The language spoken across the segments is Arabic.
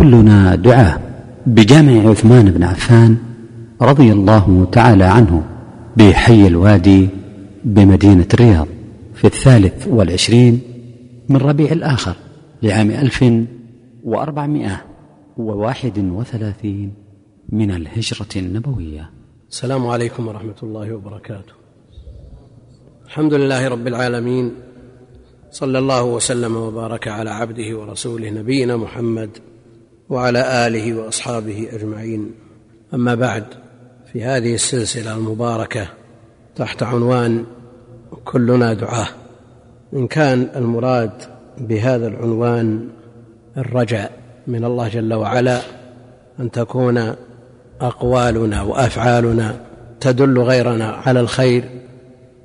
كلنا دعاه بجامع عثمان بن عفان رضي الله تعالى عنه بحي الوادي بمدينة الرياض في الثالث والعشرين من ربيع الآخر لعام ألف وأربعمائة وواحد وثلاثين من الهجرة النبوية. السلام عليكم ورحمة الله وبركاته. الحمد لله رب العالمين. صلى الله وسلم وبارك على عبده ورسوله نبينا محمد وعلى آله وأصحابه أجمعين. أما بعد في هذه السلسلة المباركة تحت عنوان كلنا دعاه إن كان المراد بهذا العنوان الرجاء من الله جل وعلا أن تكون أقوالنا وأفعالنا تدل غيرنا على الخير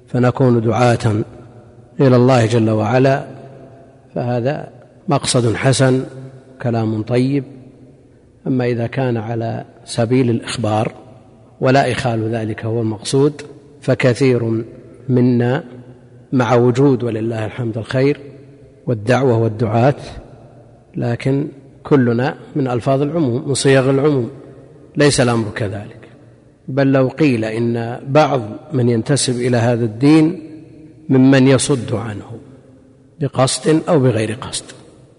فنكون دعاة إلى الله جل وعلا. فهذا مقصد حسن كلام طيب أما إذا كان على سبيل الإخبار ولا إخال ذلك هو المقصود فكثير منا مع وجود ولله الحمد الخير والدعوة والدعاة لكن كلنا من ألفاظ العموم من صيغ العموم ليس الأمر كذلك. بل لو قيل إن بعض من ينتسب إلى هذا الدين ممن يصد عنه بقصد أو بغير قصد.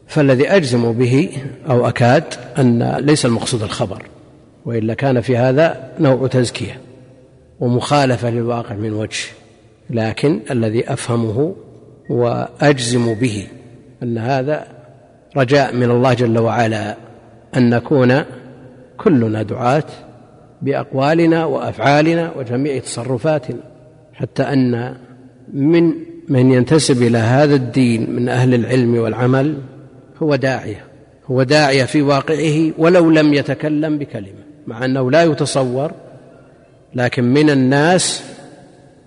فالذي أجزم به أو أكاد أن ليس المقصود الخبر وإلا كان في هذا نوع تزكية ومخالفة للواقع من وجه لكن الذي أفهمه وأجزم به أن هذا رجاء من الله جل وعلا أن نكون كلنا دعاة بأقوالنا وأفعالنا وجميع تصرفاتنا حتى أن من من ينتسب إلى هذا الدين من أهل العلم والعمل هو داعية هو داعية في واقعه ولو لم يتكلم بكلمة مع أنه لا يتصور لكن من الناس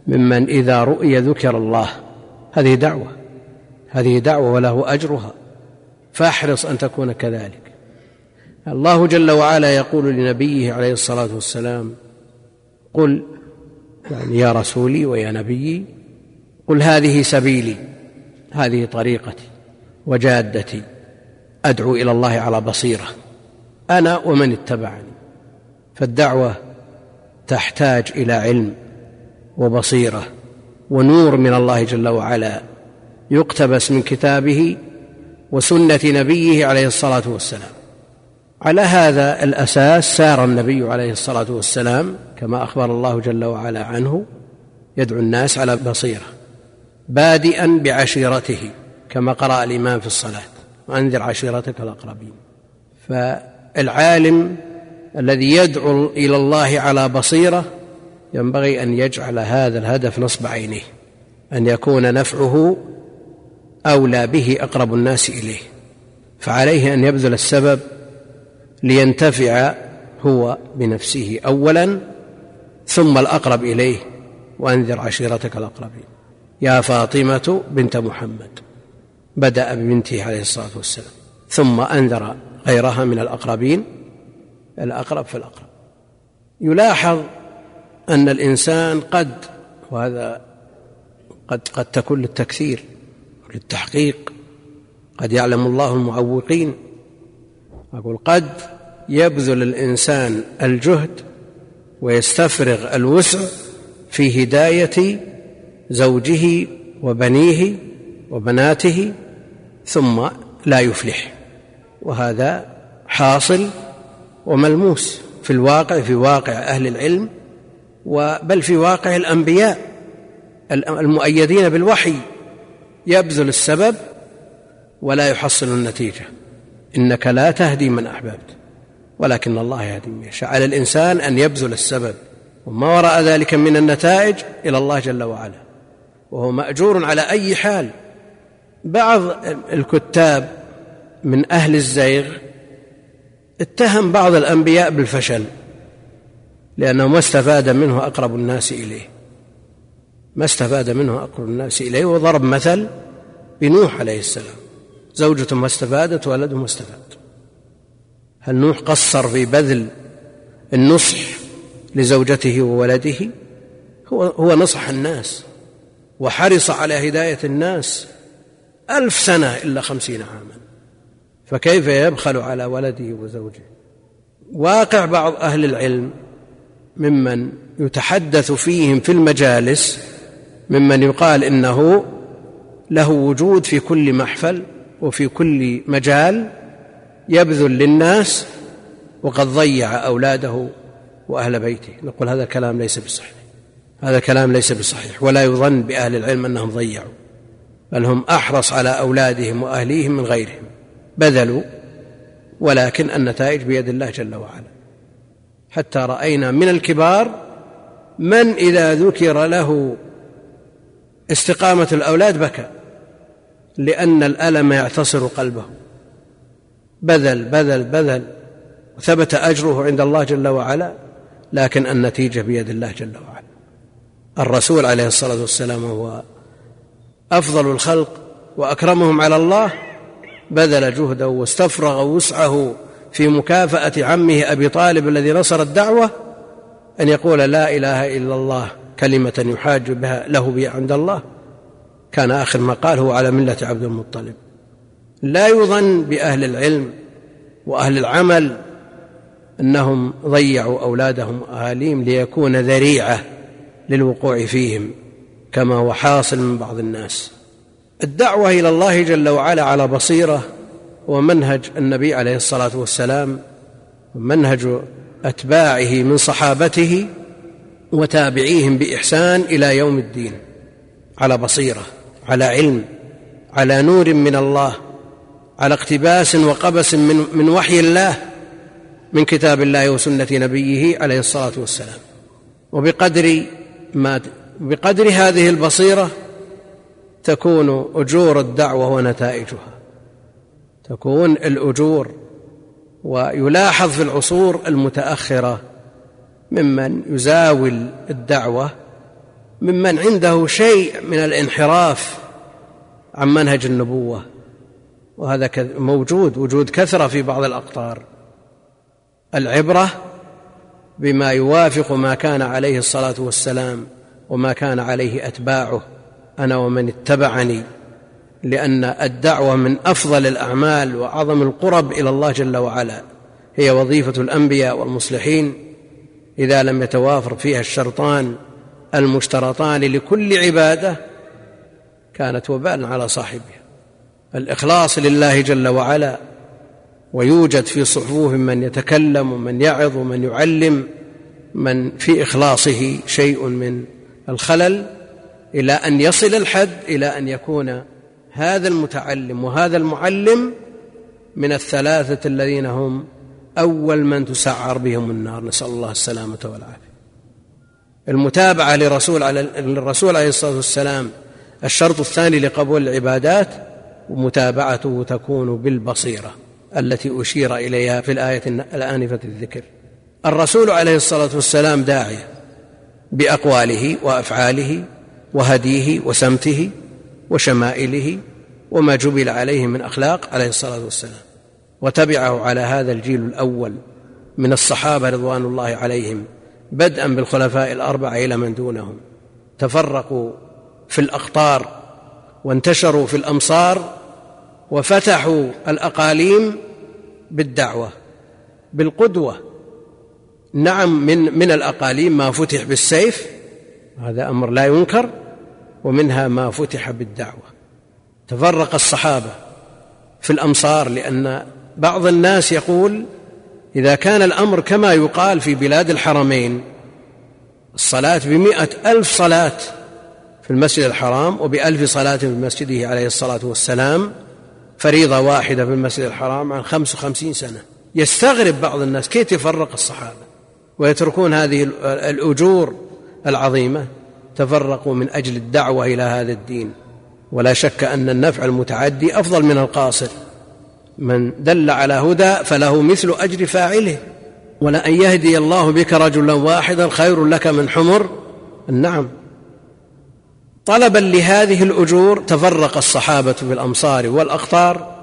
ممن إذا رؤي ذكر الله هذه دعوة هذه دعوة وله أجرها فاحرص أن تكون كذلك. الله جل وعلا يقول لنبيه عليه الصلاة والسلام قل يعني يا رسولي ويا نبيي قل هذه سبيلي هذه طريقتي وجادتي. أدعو إلى الله على بصيرة. أنا ومن اتبعني. فالدعوة تحتاج إلى علم وبصيرة ونور من الله جل وعلا. يقتبس من كتابه وسنة نبيه عليه الصلاة والسلام. على هذا الأساس سار النبي عليه الصلاة والسلام كما أخبر الله جل وعلا عنه يدعو الناس على بصيرة. بادئا بعشيرته كما قرأ الإمام في الصلاة. وأنذر عشيرتك الأقربين. فالعالم الذي يدعو إلى الله على بصيرة ينبغي أن يجعل هذا الهدف نصب عينيه أن يكون نفعه أولى به أقرب الناس إليه. فعليه أن يبذل السبب لينتفع هو بنفسه أولا ثم الأقرب إليه وأنذر عشيرتك الأقربين. يا فاطمة بنت محمد. بدأ ببنته عليه الصلاة والسلام. ثم أنذر غيرها من الأقربين الأقرب فالأقرب يلاحظ أن الإنسان قد وهذا قد قد تكون للتكثير للتحقيق قد يعلم الله المعوقين. أقول قد يبذل الإنسان الجهد ويستفرغ الوسع في هداية زوجه وبنيه وبناته ثم لا يفلح. وهذا حاصل وملموس في الواقع في واقع أهل العلم بل في واقع الأنبياء المؤيدين بالوحي. يبذل السبب ولا يحصل النتيجة. إنك لا تهدي من أحببت ولكن الله يهدي من يشاء. على الإنسان أن يبذل السبب. وما وراء ذلك من النتائج إلى الله جل وعلا. وهو مأجور على أي حال. بعض الكتاب من أهل الزيغ اتهم بعض الأنبياء بالفشل لأنه ما استفاد منه أقرب الناس إليه. ما استفاد منه أقرب الناس إليه. وضرب مثل بنوح عليه السلام. زوجته ما استفادت ولده ما استفاد. هل نوح قصر في بذل النصح لزوجته وولده؟ هو هو نصح الناس وحرص على هداية الناس. ألف سنة إلا خمسين عاما. فكيف يبخل على ولده وزوجه؟ واقع بعض أهل العلم ممن يتحدث فيهم في المجالس ممن يقال إنه له وجود في كل محفل وفي كل مجال يبذل للناس وقد ضيع أولاده وأهل بيته. نقول هذا كلام ليس بصحيح. هذا كلام ليس بصحيح ولا يظن بأهل العلم أنهم ضيعوا. بل هم أحرص على أولادهم وأهليهم من غيرهم. بذلوا ولكن النتائج بيد الله جل وعلا. حتى رأينا من الكبار من إذا ذكر له استقامة الأولاد بكى لأن الألم يعتصر قلبه. بذل بذل بذل ثبت أجره عند الله جل وعلا لكن النتيجة بيد الله جل وعلا. الرسول عليه الصلاة والسلام هو أفضل الخلق وأكرمهم على الله بذل جهده واستفرغ وسعه في مكافأة عمه أبي طالب الذي نصر الدعوة أن يقول لا إله إلا الله كلمة يحاج بها له عند الله. كان آخر ما قال هو على ملة عبد المطلب. لا يظن بأهل العلم وأهل العمل أنهم ضيعوا أولادهم وأهاليهم ليكون ذريعة للوقوع فيهم. كما هو حاصل من بعض الناس. الدعوة إلى الله جل وعلا على بصيرة ومنهج النبي عليه الصلاة والسلام ومنهج أتباعه من صحابته وتابعيهم بإحسان إلى يوم الدين على بصيرة على علم على نور من الله على اقتباس وقبس من من وحي الله من كتاب الله وسنة نبيه عليه الصلاة والسلام. وبقدر ما بقدر هذه البصيرة تكون أجور الدعوة ونتائجها. تكون الأجور ويلاحظ في العصور المتأخرة ممن يزاول الدعوة ممن عنده شيء من الانحراف عن منهج النبوة. وهذا موجود وجود كثرة في بعض الأقطار. العبرة بما يوافق ما كان عليه الصلاة والسلام وما كان عليه أتباعه أنا ومن اتبعني لأن الدعوة من أفضل الأعمال وأعظم القرب إلى الله جل وعلا هي وظيفة الأنبياء والمصلحين إذا لم يتوافر فيها الشرطان المشترطان لكل عبادة كانت وبالا على صاحبها. الإخلاص لله جل وعلا ويوجد في صفوفهم من يتكلم ومن يعظ ومن يعلم من في إخلاصه شيء من الخلل إلى أن يصل الحد إلى أن يكون هذا المتعلم وهذا المعلم من الثلاثة الذين هم أول من تسعر بهم النار. نسأل الله السلامة والعافية. المتابعة لرسول على للرسول عليه الصلاة والسلام الشرط الثاني لقبول العبادات ومتابعته تكون بالبصيرة التي أشير إليها في الآية الآنفة الذكر. الرسول عليه الصلاة والسلام داعية. بأقواله وأفعاله وهديه وسمته وشمائله وما جبل عليه من أخلاق عليه الصلاة والسلام. وتبعه على هذا الجيل الأول من الصحابة رضوان الله عليهم بدءا بالخلفاء الأربعة إلى من دونهم. تفرقوا في الأقطار وانتشروا في الأمصار وفتحوا الأقاليم بالدعوة بالقدوة نعم من من الأقاليم ما فتح بالسيف هذا أمر لا ينكر ومنها ما فتح بالدعوة. تفرق الصحابة في الأمصار لأن بعض الناس يقول إذا كان الأمر كما يقال في بلاد الحرمين الصلاة بمائه ألف صلاة في المسجد الحرام وبألف صلاة في مسجده عليه الصلاة والسلام فريضة واحدة في المسجد الحرام عن خمس وخمسين سنة. يستغرب بعض الناس كيف يفرق الصحابة؟ ويتركون هذه الأجور العظيمة تفرقوا من أجل الدعوة إلى هذا الدين. ولا شك أن النفع المتعدي أفضل من القاصر. من دل على هدى فله مثل أجر فاعله. ولأن يهدي الله بك رجلا واحدا خير لك من حمر. النعم طلبا لهذه الأجور تفرق الصحابة في الامصار والأقطار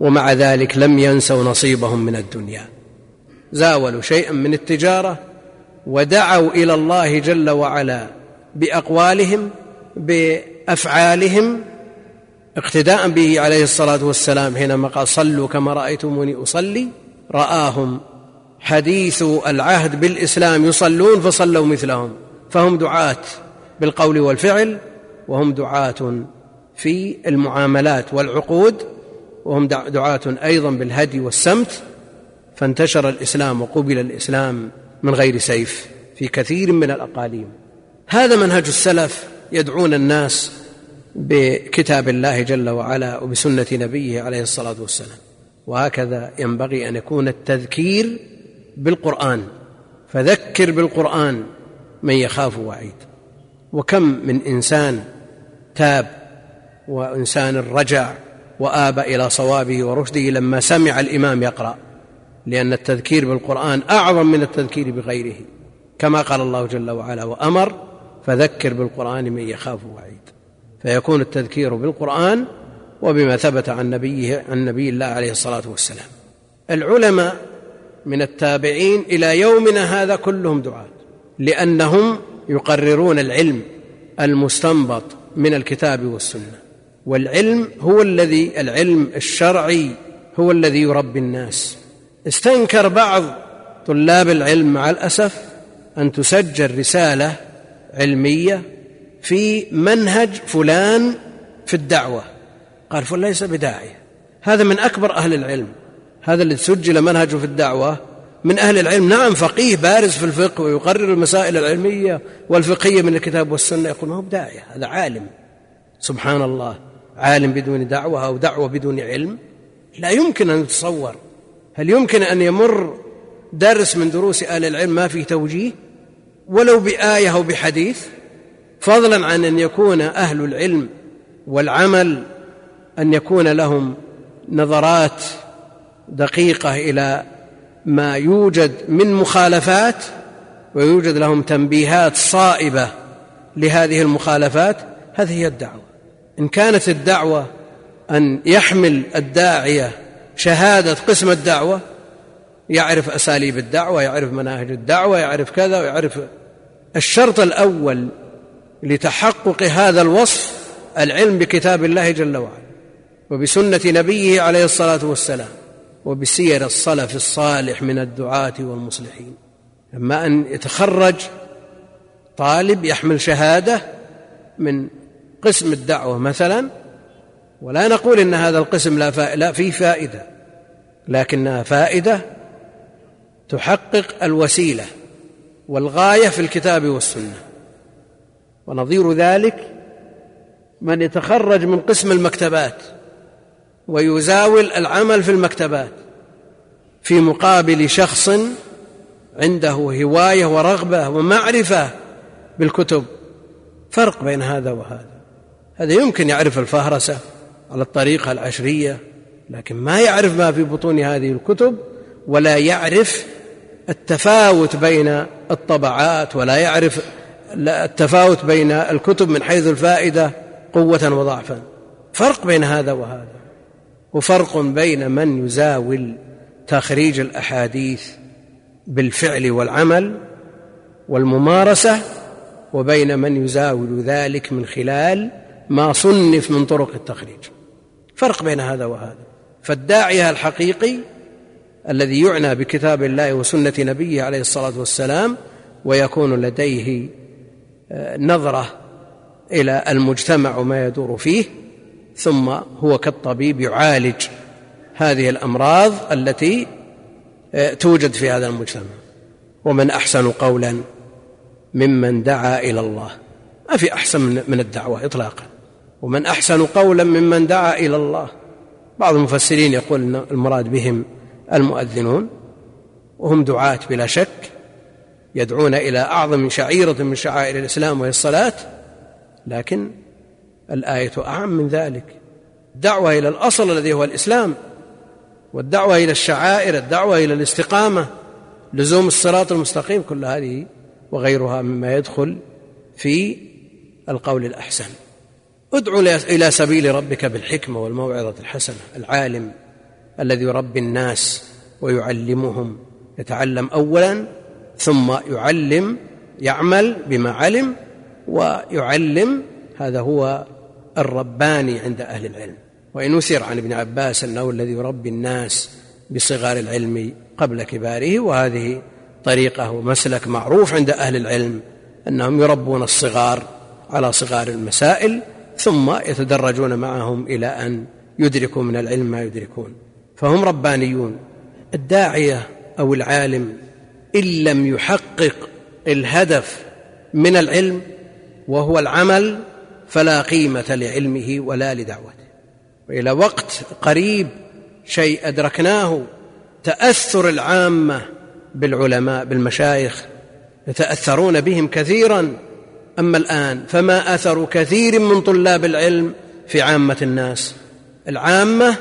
ومع ذلك لم ينسوا نصيبهم من الدنيا. زاولوا شيئا من التجارة ودعوا إلى الله جل وعلا بأقوالهم بأفعالهم اقتداء به عليه الصلاة والسلام حينما قال صلوا كما رأيتموني أصلي. رآهم حديث العهد بالإسلام يصلون فصلوا مثلهم فهم دعاة بالقول والفعل وهم دعاة في المعاملات والعقود وهم دعاة أيضا بالهدي والسمت. فانتشر الإسلام وقبل الإسلام من غير سيف في كثير من الأقاليم. هذا منهج السلف يدعون الناس بكتاب الله جل وعلا وبسنة نبيه عليه الصلاة والسلام. وهكذا ينبغي أن يكون التذكير بالقرآن. فذكر بالقرآن من يخاف وعيد. وكم من إنسان تاب وإنسان رجع وآب إلى صوابه ورشده لما سمع الإمام يقرأ. لأن التذكير بالقرآن أعظم من التذكير بغيره كما قال الله جل وعلا وأمر فذكر بالقرآن من يخاف وعيد فيكون التذكير بالقرآن وبما ثبت عن نبيه عن نبي الله عليه الصلاة والسلام. العلماء من التابعين إلى يومنا هذا كلهم دعاة لأنهم يقررون العلم المستنبط من الكتاب والسنة. والعلم هو الذي العلم الشرعي هو الذي يربي الناس. استنكر بعض طلاب العلم مع الأسف أن تسجل رسالة علمية في منهج فلان في الدعوة. قال فلان ليس بداعية. هذا من أكبر أهل العلم. هذا الذي سجل منهجه في الدعوة من أهل العلم. نعم فقيه بارز في الفقه ويقرر المسائل العلمية والفقهية من الكتاب والسنة يقول ما هو بداعية هذا عالم. سبحان الله عالم بدون دعوة أو دعوة بدون علم. لا يمكن أن يتصور هل يمكن أن يمر درس من دروس أهل العلم ما فيه توجيه؟ ولو بآية أو بحديث فضلا عن أن يكون أهل العلم والعمل أن يكون لهم نظرات دقيقة إلى ما يوجد من مخالفات ويوجد لهم تنبيهات صائبة لهذه المخالفات هذه هي الدعوة. إن كانت الدعوة أن يحمل الداعية شهادة قسم الدعوة يعرف أساليب الدعوة يعرف مناهج الدعوة يعرف كذا ويعرف الشرط الأول لتحقق هذا الوصف العلم بكتاب الله جل وعلا وبسنة نبيه عليه الصلاة والسلام وبسير الصلف الصالح من الدعاة والمصلحين. اما أن يتخرج طالب يحمل شهادة من قسم الدعوة مثلا ولا نقول إن هذا القسم لا لا فيه فائدة لكنها فائدة تحقق الوسيلة والغاية في الكتاب والسنة. ونظير ذلك من يتخرج من قسم المكتبات ويزاول العمل في المكتبات في مقابل شخص عنده هواية ورغبة ومعرفة بالكتب. فرق بين هذا وهذا. هذا يمكن يعرف الفهرسة. على الطريقة العشرية لكن ما يعرف ما في بطون هذه الكتب ولا يعرف التفاوت بين الطبعات ولا يعرف التفاوت بين الكتب من حيث الفائدة قوة وضعفا. فرق بين هذا وهذا وفرق بين من يزاول تخريج الأحاديث بالفعل والعمل والممارسة وبين من يزاول ذلك من خلال ما صنف من طرق التخريج. فرق بين هذا وهذا. فالداعيه الحقيقي الذي يعنى بكتاب الله وسنة نبيه عليه الصلاة والسلام ويكون لديه آه، نظرة إلى المجتمع وما يدور فيه ثم هو كالطبيب يعالج هذه الأمراض التي آه، توجد في هذا المجتمع. ومن أحسن قولا ممن دعا إلى الله. ما في أحسن من الدعوة اطلاقا. ومن أحسن قولا ممن دعا إلى الله. بعض المفسرين يقول إن المراد بهم المؤذنون وهم دعاة بلا شك يدعون إلى أعظم شعيرة من شعائر الإسلام وهي الصلاة لكن الآية أعم من ذلك. الدعوة إلى الأصل الذي هو الإسلام والدعوة إلى الشعائر الدعوة إلى الاستقامة لزوم الصراط المستقيم كل هذه وغيرها مما يدخل في القول الأحسن. ادع إلى سبيل ربك بالحكمة والموعظة الحسنة. العالم الذي يربي الناس ويعلمهم يتعلم اولا ثم يعلم يعمل بما علم ويعلم. هذا هو الرباني عند أهل العلم. وإن أثر عن ابن عباس أنه الذي يربي الناس بصغار العلم قبل كباره وهذه طريقة ومسلك معروف عند أهل العلم أنهم يربون الصغار على صغار المسائل. ثم يتدرجون معهم إلى أن يدركوا من العلم ما يدركون. فهم ربانيون. الداعية أو العالم إن لم يحقق الهدف من العلم وهو العمل فلا قيمة لعلمه ولا لدعوته. وإلى وقت قريب شيء أدركناه تأثر العامة بالعلماء بالمشايخ يتأثرون بهم كثيرا. أما الآن فما أثر كثير من طلاب العلم في عامة الناس. العامة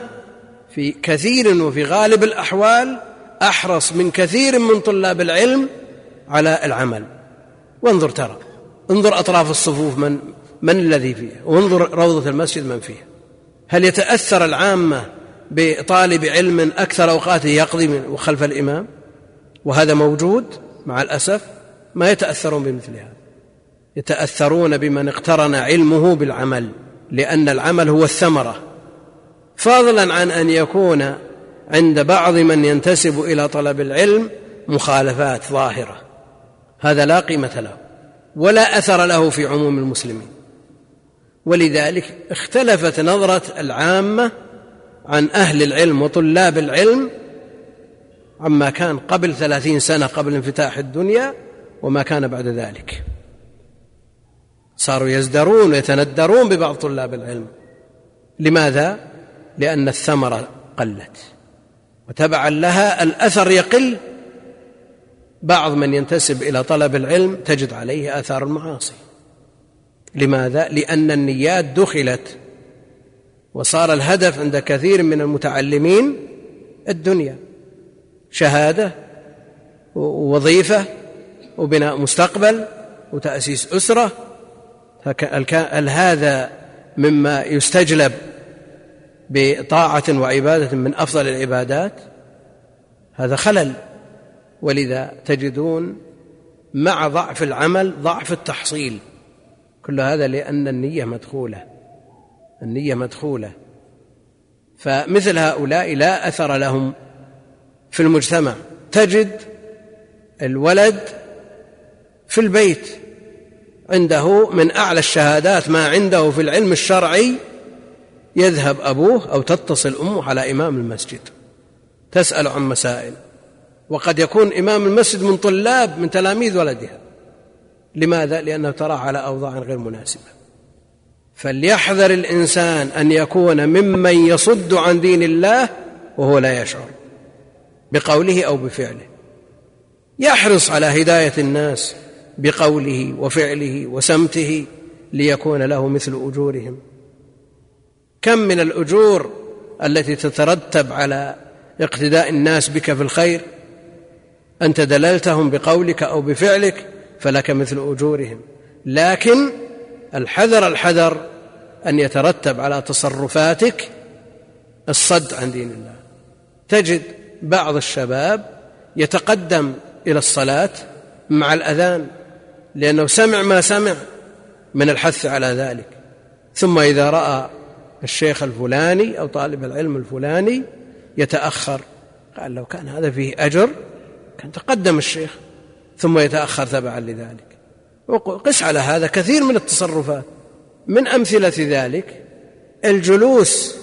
في كثير وفي غالب الأحوال أحرص من كثير من طلاب العلم على العمل. وانظر ترى انظر أطراف الصفوف من من الذي فيها وانظر روضة المسجد من فيها هل يتأثر العامة بطالب علم أكثر أوقاته يقضي خلف الإمام؟ وهذا موجود مع الأسف ما يتأثرون بمثل هذا. يتأثرون بمن اقترن علمه بالعمل لأن العمل هو الثمرة. فضلا عن أن يكون عند بعض من ينتسب إلى طلب العلم مخالفات ظاهرة. هذا لا قيمة له ولا أثر له في عموم المسلمين. ولذلك اختلفت نظرة العامة عن أهل العلم وطلاب العلم عما كان قبل ثلاثين سنة قبل انفتاح الدنيا وما كان بعد ذلك. صاروا يزدرون ويتندرون ببعض طلاب العلم. لماذا؟ لأن الثمره قلت. وتبعا لها الأثر يقل. بعض من ينتسب إلى طلب العلم تجد عليه آثار المعاصي. لماذا؟ لأن النيات دخلت. وصار الهدف عند كثير من المتعلمين الدنيا. شهادة ووظيفه وبناء مستقبل وتأسيس أسرة هل هذا مما يستجلب بطاعة وعبادة من أفضل العبادات؟ هذا خلل. ولذا تجدون مع ضعف العمل ضعف التحصيل. كل هذا لأن النية مدخولة. النية مدخولة. فمثل هؤلاء لا أثر لهم في المجتمع. تجد الولد في البيت عنده من أعلى الشهادات ما عنده في العلم الشرعي يذهب أبوه أو تتصل أمه على إمام المسجد. تسأل عن مسائل. وقد يكون إمام المسجد من طلاب من تلاميذ ولدها. لماذا؟ لأنه تراه على أوضاع غير مناسبة. فليحذر الإنسان أن يكون ممن يصد عن دين الله وهو لا يشعر. بقوله أو بفعله. يحرص على هداية الناس. بقوله وفعله وسمته ليكون له مثل أجورهم. كم من الأجور التي تترتب على اقتداء الناس بك في الخير؟ أنت دللتهم بقولك أو بفعلك فلك مثل أجورهم. لكن الحذر الحذر أن يترتب على تصرفاتك الصد عن دين الله. تجد بعض الشباب يتقدم إلى الصلاة مع الأذان. لأنه سمع ما سمع من الحث على ذلك. ثم إذا رأى الشيخ الفلاني أو طالب العلم الفلاني يتأخر قال لو كان هذا فيه أجر كان تقدم الشيخ ثم يتأخر تبعا لذلك. وقس على هذا كثير من التصرفات. من أمثلة ذلك الجلوس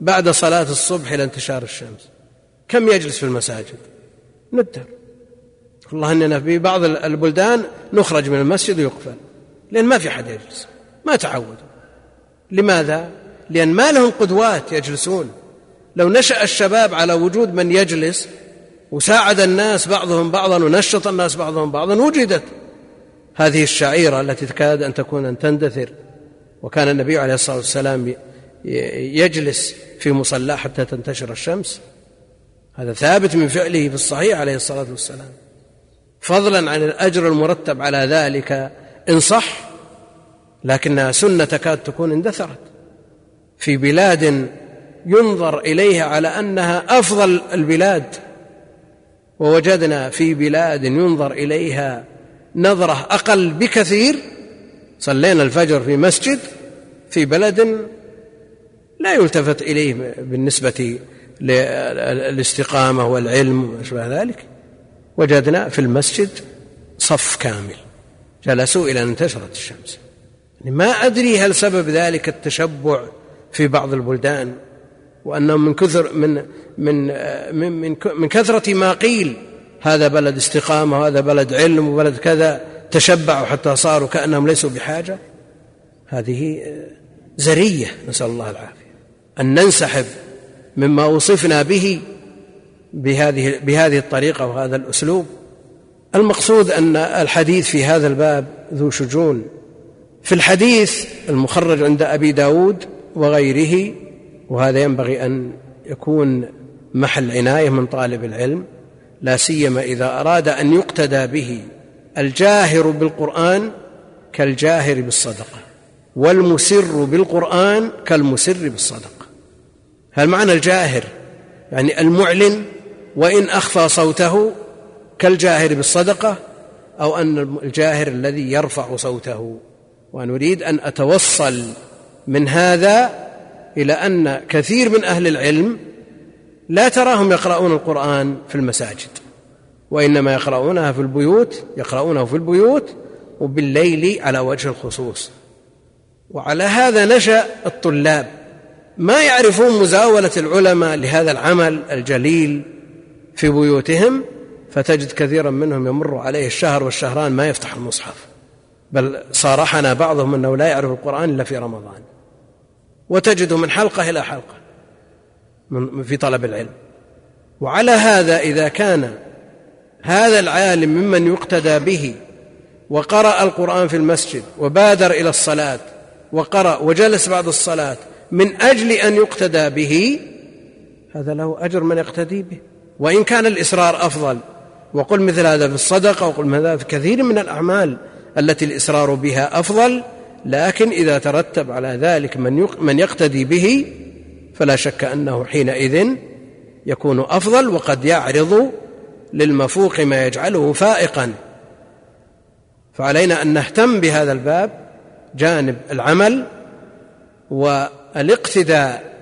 بعد صلاة الصبح إلى انتشار الشمس. كم يجلس في المساجد؟ ندر والله إننا في بعض البلدان نخرج من المسجد ويقفل. لأن ما في حد يجلس. ما تعودوا. لماذا؟ لأن ما لهم قدوات يجلسون. لو نشأ الشباب على وجود من يجلس وساعد الناس بعضهم بعضا ونشط الناس بعضهم بعضا وجدت هذه الشعيرة التي تكاد أن تكون أن تندثر. وكان النبي عليه الصلاة والسلام يجلس في مصلاه حتى تنتشر الشمس. هذا ثابت من فعله في الصحيح عليه الصلاة والسلام. فضلا عن الأجر المرتب على ذلك إن صح لكنها سنه تكاد تكون اندثرت. في بلاد ينظر إليها على أنها أفضل البلاد ووجدنا في بلاد ينظر إليها نظرة أقل بكثير. صلينا الفجر في مسجد في بلد لا يلتفت إليه بالنسبة للاستقامة والعلم وما أشبه ذلك. وجدنا في المسجد صف كامل. جلسوا إلى أن انتشرت الشمس. يعني ما أدري هل سبب ذلك التشبع في بعض البلدان وأنهم من كثر من من من من, من كثرة ما قيل هذا بلد استقامة وهذا بلد علم وبلد كذا تشبعوا حتى صاروا كأنهم ليسوا بحاجة. هذه زرية. نسأل الله العافية. أن ننسحب مما وصفنا به بهذه بهذه الطريقة وهذا الأسلوب. المقصود أن الحديث في هذا الباب ذو شجون. في الحديث المخرج عند أبي داود وغيره وهذا ينبغي أن يكون محل عناية من طالب العلم لا سيما إذا أراد أن يقتدى به الجاهر بالقرآن كالجاهر بالصدقة والمسر بالقرآن كالمسر بالصدقة. هل معنى الجاهر؟ يعني المعلن وإن أخفى صوته كالجاهر بالصدقة أو أن الجاهر الذي يرفع صوته. ونريد أن أتوصل من هذا إلى أن كثير من أهل العلم لا تراهم يقرؤون القرآن في المساجد وإنما يقرؤونها في البيوت يقرؤونه في البيوت وبالليل على وجه الخصوص. وعلى هذا نشأ الطلاب. ما يعرفون مزاولة العلماء لهذا العمل الجليل في بيوتهم فتجد كثيرا منهم يمر عليه الشهر والشهران ما يفتح المصحف. بل صارحنا بعضهم أنه لا يعرف القرآن إلا في رمضان. وتجده من حلقة إلى حلقة في طلب العلم. وعلى هذا إذا كان هذا العالم ممن يقتدى به وقرأ القرآن في المسجد وبادر إلى الصلاة وقرأ وجلس بعد الصلاة من أجل أن يقتدى به هذا له أجر من يقتدي به. وإن كان الإسرار أفضل. وقل مثل هذا في الصدقة وقل مثل هذا في كثير من الأعمال التي الإسرار بها أفضل. لكن إذا ترتب على ذلك من من يقتدي به فلا شك أنه حينئذ يكون أفضل وقد يعرض للمفوق ما يجعله فائقا. فعلينا أن نهتم بهذا الباب جانب العمل والاقتداء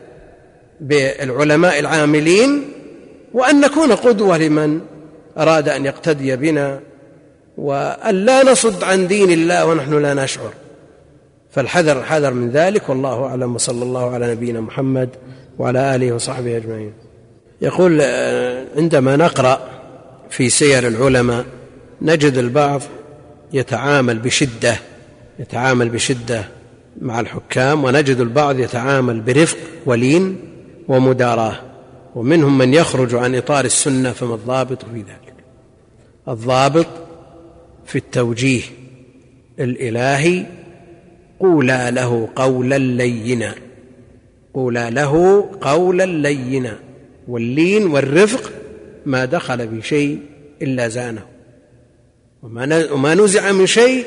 بالعلماء العاملين وأن نكون قدوة لمن أراد أن يقتدي بنا وأن لا نصد عن دين الله ونحن لا نشعر. فالحذر الحذر من ذلك والله أعلم وصلى الله على نبينا محمد وعلى آله وصحبه أجمعين. يقول آه، عندما نقرأ في سير العلماء نجد البعض يتعامل بشدة يتعامل بشدة مع الحكام ونجد البعض يتعامل برفق ولين ومداراة. ومنهم من يخرج عن إطار السنة فما الضابط في ذلك؟ الضابط في التوجيه الإلهي قولا له قولا لينا قولا له قولا لينا. واللين والرفق ما دخل في شيء إلا زانه وما نزع من شيء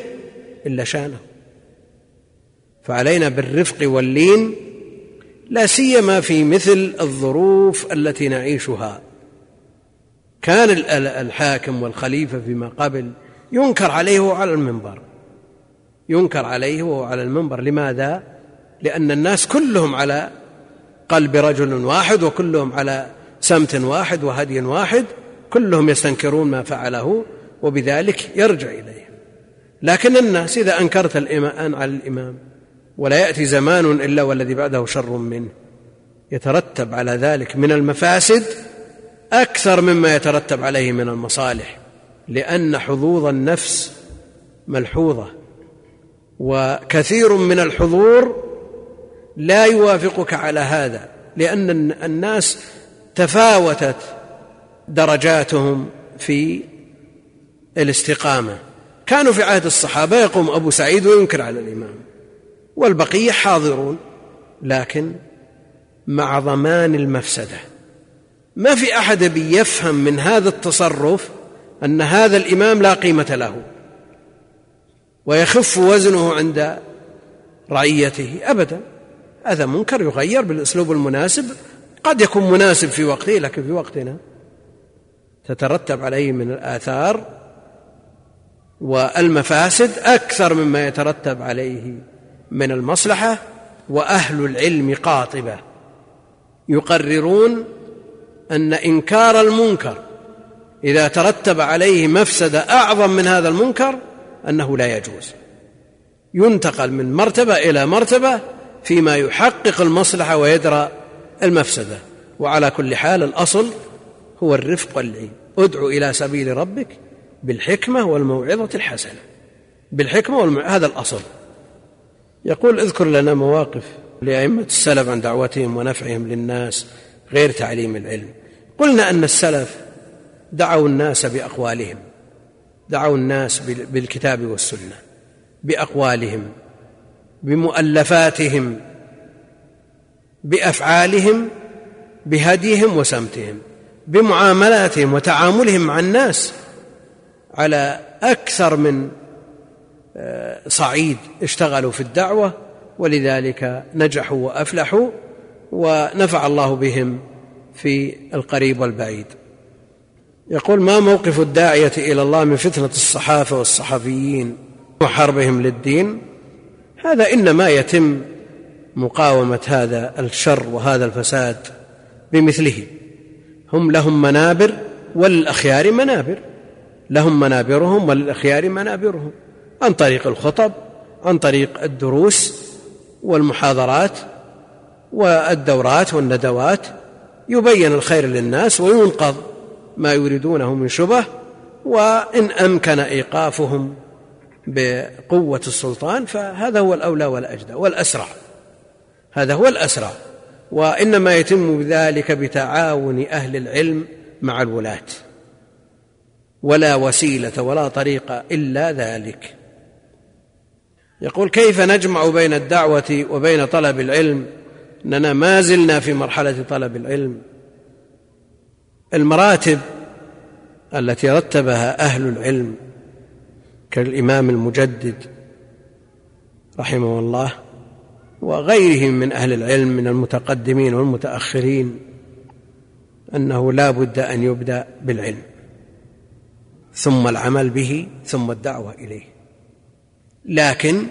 إلا شانه. فعلينا بالرفق واللين لا سيما في مثل الظروف التي نعيشها. كان الحاكم والخليفة فيما قبل ينكر عليه وهو على المنبر. ينكر عليه وهو على المنبر. لماذا؟ لأن الناس كلهم على قلب رجل واحد وكلهم على سمت واحد وهدي واحد. كلهم يستنكرون ما فعله وبذلك يرجع إليه. لكن الناس إذا أنكرت الإمام على الإمام ولا يأتي زمان إلا والذي بعده شر منه. يترتب على ذلك من المفاسد أكثر مما يترتب عليه من المصالح لأن حظوظ النفس ملحوظة وكثير من الحضور لا يوافقك على هذا لأن الناس تفاوتت درجاتهم في الاستقامة. كانوا في عهد الصحابة يقوم أبو سعيد وينكر على الإمام. والبقية حاضرون لكن مع ضمان المفسدة. ما في أحد بيفهم من هذا التصرف أن هذا الإمام لا قيمة له ويخف وزنه عند رعيته أبدا. هذا منكر يغير بالأسلوب المناسب قد يكون مناسب في وقته لكن في وقتنا تترتب عليه من الآثار والمفاسد أكثر مما يترتب عليه من المصلحة وأهل العلم قاطبة. يقررون أن إنكار المنكر إذا ترتب عليه مفسده أعظم من هذا المنكر أنه لا يجوز. ينتقل من مرتبة إلى مرتبة فيما يحقق المصلحة ويدرى المفسده وعلى كل حال الأصل هو الرفق واللين ادع إلى سبيل ربك بالحكمة والموعظة الحسنة. بالحكمة والموعظة هذا الأصل. يقول اذكر لنا مواقف لأئمة السلف عن دعوتهم ونفعهم للناس غير تعليم العلم. قلنا أن السلف دعوا الناس بأقوالهم دعوا الناس بالكتاب والسنة بأقوالهم بمؤلفاتهم بأفعالهم بهديهم وسمتهم بمعاملاتهم وتعاملهم مع الناس على أكثر من صعيد اشتغلوا في الدعوة ولذلك نجحوا وأفلحوا ونفع الله بهم في القريب والبعيد. يقول ما موقف الداعية إلى الله من فتنة الصحافة والصحفيين وحربهم للدين؟ هذا إنما يتم مقاومة هذا الشر وهذا الفساد بمثله. هم لهم منابر وللأخيار منابر. لهم منابرهم وللأخيار منابرهم. عن طريق الخطب عن طريق الدروس والمحاضرات والدورات والندوات يبين الخير للناس وينقض ما يريدونه من شبه وإن أمكن إيقافهم بقوة السلطان فهذا هو الأولى والأجدى والأسرع. هذا هو الأسرع. وإنما يتم ذلك بتعاون أهل العلم مع الولاة. ولا وسيلة ولا طريق إلا ذلك. يقول كيف نجمع بين الدعوة وبين طلب العلم؟ إننا ما زلنا في مرحلة طلب العلم. المراتب التي رتبها أهل العلم كالإمام المجدد رحمه الله وغيرهم من أهل العلم من المتقدمين والمتأخرين أنه لا بد أن يبدأ بالعلم ثم العمل به ثم الدعوة إليه. لكن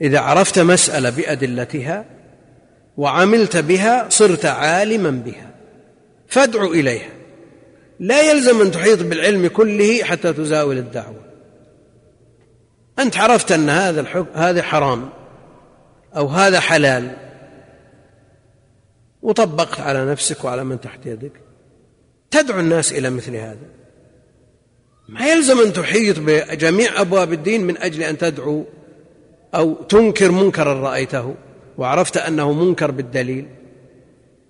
إذا عرفت مسألة بأدلتها وعملت بها صرت عالما بها. فادع إليها. لا يلزم أن تحيط بالعلم كله حتى تزاول الدعوة. أنت عرفت أن هذا الحكم هذا حرام أو هذا حلال وطبقت على نفسك وعلى من تحت يدك. تدعو الناس إلى مثل هذا. ما يلزم أن تحيط بجميع أبواب الدين من أجل أن تدعو أو تنكر منكرا رأيته وعرفت أنه منكر بالدليل.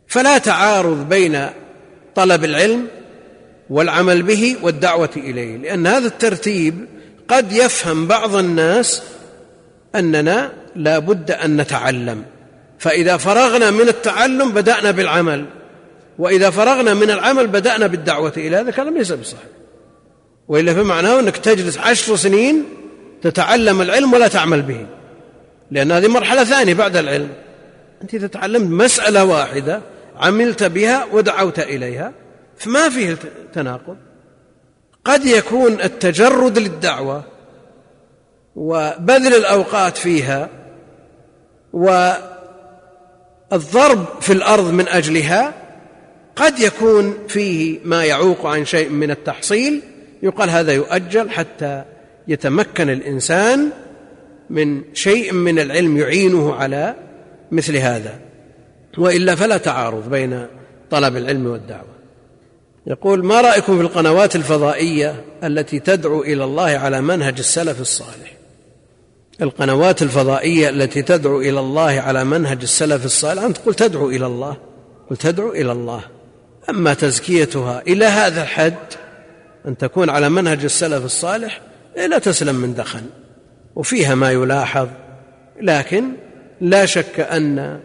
فلا تعارض بين طلب العلم والعمل به والدعوة إليه لأن هذا الترتيب قد يفهم بعض الناس أننا لا بد أن نتعلم. فإذا فرغنا من التعلم بدأنا بالعمل وإذا فرغنا من العمل بدأنا بالدعوة إلى هذا كلام ليس بصحيح. وإلا فمعناه أنك تجلس عشر سنين تتعلم العلم ولا تعمل به. لأن هذه مرحلة ثانية بعد العلم. أنت تتعلمت مسألة واحدة عملت بها ودعوت إليها فما فيه تناقض. قد يكون التجرد للدعوة وبذل الأوقات فيها والضرب في الأرض من أجلها قد يكون فيه ما يعوق عن شيء من التحصيل يقال هذا يؤجل حتى يتمكن الإنسان من شيء من العلم يعينه على مثل هذا. وإلا فلا تعارض بين طلب العلم والدعوة. يقول ما رأيكم في القنوات الفضائية التي تدعو إلى الله على منهج السلف الصالح؟ القنوات الفضائية التي تدعو إلى الله على منهج السلف الصالح. أنت قل تدعو إلى الله قل تدعو إلى الله. أما تزكيتها إلى هذا الحد أن تكون على منهج السلف الصالح لا تسلم من دخن وفيها ما يلاحظ لكن لا شك أن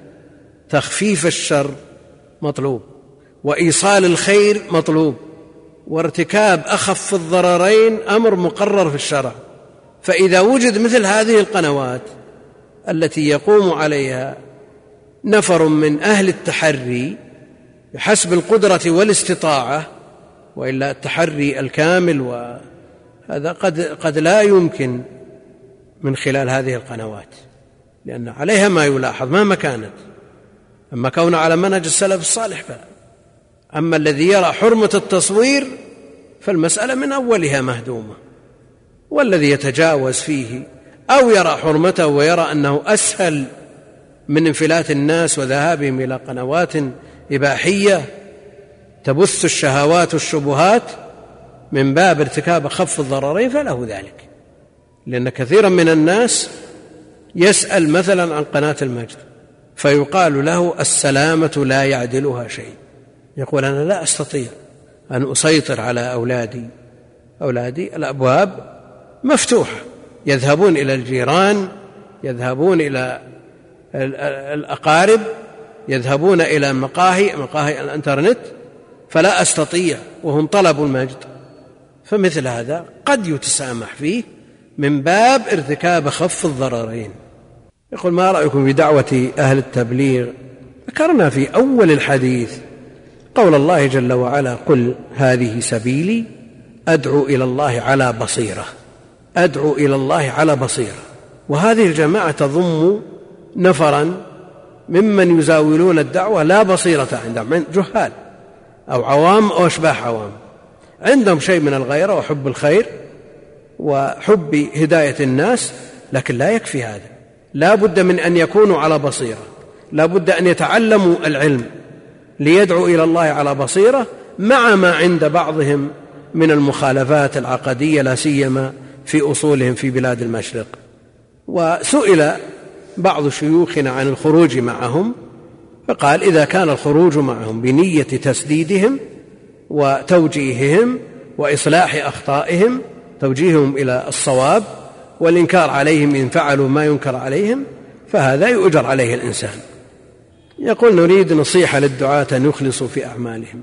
تخفيف الشر مطلوب وإيصال الخير مطلوب وارتكاب أخف الضررين أمر مقرر في الشرع. فإذا وجد مثل هذه القنوات التي يقوم عليها نفر من أهل التحري بحسب القدرة والاستطاعة وإلا التحري الكامل وهذا قد قد لا يمكن من خلال هذه القنوات لأن عليها ما يلاحظ مهما كانت أما كونه على منهج السلف الصالح فلا. أما الذي يرى حرمة التصوير فالمسألة من أولها مهدومة. والذي يتجاوز فيه أو يرى حرمته ويرى أنه أسهل من انفلات الناس وذهابهم إلى قنوات إباحية تبث الشهوات والشبهات من باب ارتكاب خف الضررين فله ذلك. لأن كثيرا من الناس يسأل مثلا عن قناة المجد فيقال له السلامة لا يعدلها شيء. يقول أنا لا أستطيع أن أسيطر على أولادي. أولادي الأبواب مفتوحة. يذهبون إلى الجيران يذهبون إلى الأقارب يذهبون إلى مقاهي مقاهي الإنترنت. فلا أستطيع وهم طلبوا المجد. فمثل هذا قد يتسامح فيه من باب ارتكاب خف الضررين. يقول ما رأيكم في دعوة أهل التبليغ؟ ذكرنا في أول الحديث قول الله جل وعلا قل هذه سبيلي أدعو إلى الله على بصيرة. أدعو إلى الله على بصيرة. وهذه الجماعة تضم نفرا ممن يزاولون الدعوة لا بصيرة عندهم جهال. أو عوام أو أشباح عوام. عندهم شيء من الغيرة وحب الخير وحب هداية الناس لكن لا يكفي هذا. لا بد من أن يكونوا على بصيرة. لا بد أن يتعلموا العلم ليدعوا إلى الله على بصيرة مع ما عند بعضهم من المخالفات العقدية لا سيما في أصولهم في بلاد المشرق. وسئل بعض شيوخنا عن الخروج معهم. فقال إذا كان الخروج معهم بنية تسديدهم وتوجيههم وإصلاح أخطائهم توجيههم إلى الصواب والإنكار عليهم إن فعلوا ما ينكر عليهم فهذا يؤجر عليه الإنسان. يقول نريد نصيحة للدعاة أن يخلصوا في أعمالهم.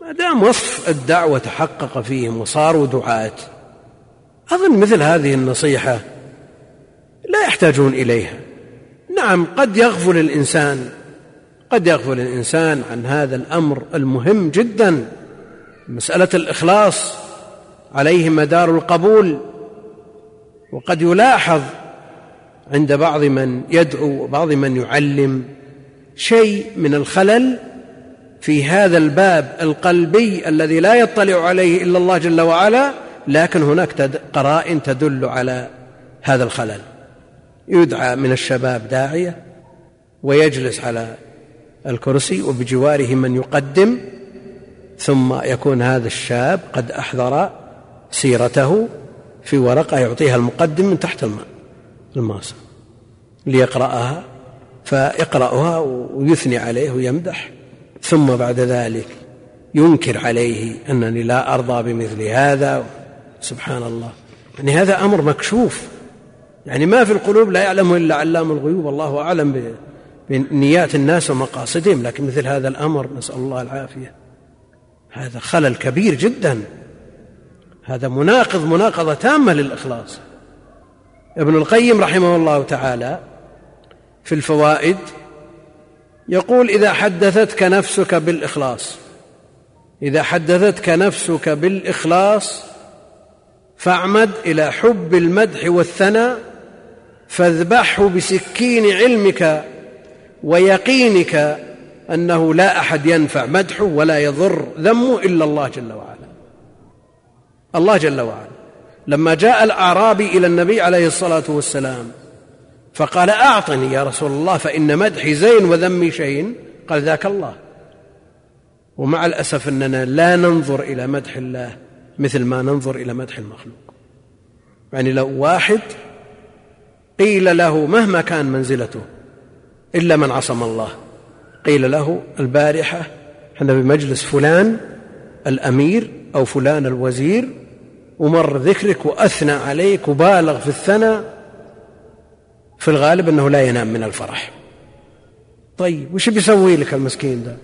ما دام وصف الدعوة تحقق فيهم وصاروا دعاة أظن مثل هذه النصيحة لا يحتاجون إليها. نعم قد يغفل الإنسان قد يغفل الإنسان عن هذا الأمر المهم جدا مسألة الإخلاص عليه مدار القبول. وقد يلاحظ عند بعض من يدعو وبعض من يعلم شيء من الخلل في هذا الباب القلبي الذي لا يطلع عليه إلا الله جل وعلا لكن هناك قرائن تدل على هذا الخلل. يدعى من الشباب داعية ويجلس على الكرسي وبجواره من يقدم ثم يكون هذا الشاب قد أحضر سيرته في ورقة يعطيها المقدم من تحت الماء الماصة ليقرأها فيقرأها ويثني عليه ويمدح ثم بعد ذلك ينكر عليه أنني لا أرضى بمثل هذا. سبحان الله. يعني هذا أمر مكشوف. يعني ما في القلوب لا يعلمه إلا علام الغيوب الله أعلم بنيات الناس ومقاصدهم لكن مثل هذا الأمر نسأل الله العافية. هذا خلل كبير جدا. هذا مناقض مناقضة تامة للإخلاص. ابن القيم رحمه الله تعالى في الفوائد يقول إذا حدثتك نفسك بالإخلاص إذا حدثتك نفسك بالإخلاص فاعمد إلى حب المدح والثناء فاذبحه بسكين علمك ويقينك أنه لا أحد ينفع مدحه ولا يضر ذمه إلا الله جل وعلا. الله جل وعلا. لما جاء الأعرابي إلى النبي عليه الصلاة والسلام فقال أعطني يا رسول الله فإن مدحي زين وذمي شين قال ذاك الله. ومع الأسف أننا لا ننظر إلى مدح الله مثل ما ننظر إلى مدح المخلوق. يعني لو واحد قيل له مهما كان منزلته إلا من عصم الله. قيل له البارحة إحنا بمجلس فلان الأمير أو فلان الوزير ومر ذكرك وأثنى عليك وبالغ في الثناء. في الغالب أنه لا ينام من الفرح. طيب وش بيسوي لك المسكين ده؟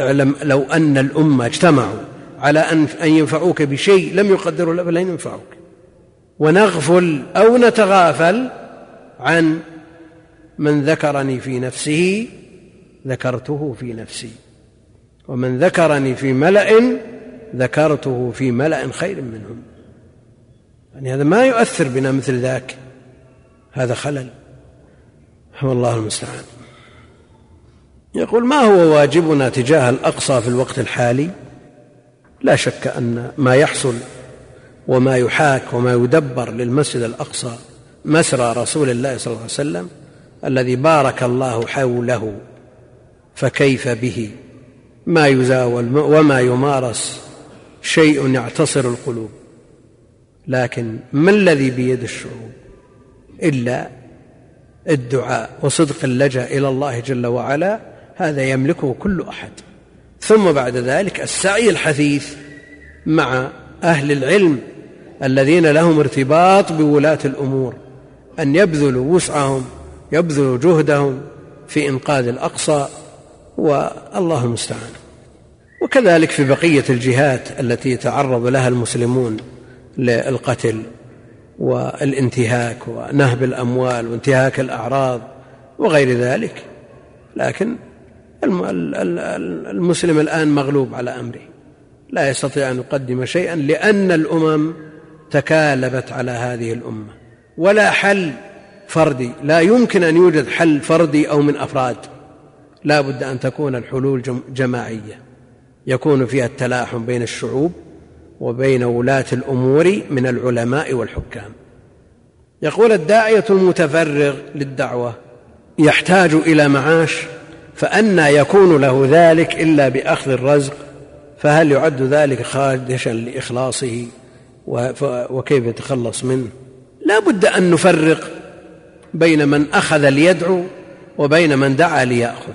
اعلم لو أن الأمة اجتمعوا على أن ينفعوك بشيء لم يقدروا له فلن ينفعوك. ونغفل أو نتغافل عن من ذكرني في نفسه ذكرته في نفسي. ومن ذكرني في ملأ ذكرته في ملأ خير منهم. يعني هذا ما يؤثر بنا مثل ذاك. هذا خلل. والله المستعان. يقول ما هو واجبنا تجاه الأقصى في الوقت الحالي؟ لا شك أن ما يحصل وما يحاك وما يدبر للمسجد الأقصى مسرى رسول الله صلى الله عليه وسلم الذي بارك الله حوله فكيف به؟ ما يزاول وما يمارس شيء يعتصر القلوب. لكن ما الذي بيد الشعوب؟ إلا الدعاء وصدق اللجأ إلى الله جل وعلا هذا يملكه كل أحد. ثم بعد ذلك السعي الحثيث مع أهل العلم الذين لهم ارتباط بولاة الأمور أن يبذلوا وسعهم يبذلوا جهدهم في إنقاذ الأقصى والله المستعان. وكذلك في بقية الجهات التي يتعرض لها المسلمون للقتل والانتهاك ونهب الأموال وانتهاك الأعراض وغير ذلك لكن المسلم الآن مغلوب على أمره. لا يستطيع أن يقدم شيئا لأن الأمم تكالبت على هذه الأمة. ولا حل فردي لا يمكن أن يوجد حل فردي أو من أفراد. لا بد أن تكون الحلول جماعية. يكون فيها التلاحم بين الشعوب وبين ولاة الأمور من العلماء والحكام. يقول الداعية المتفرغ للدعوة يحتاج إلى معاش فأنى يكون له ذلك إلا بأخذ الرزق فهل يعد ذلك خادشا لإخلاصه؟ وكيف يتخلص منه؟ لا بد أن نفرق بين من أخذ ليدعو وبين من دعا ليأخذ.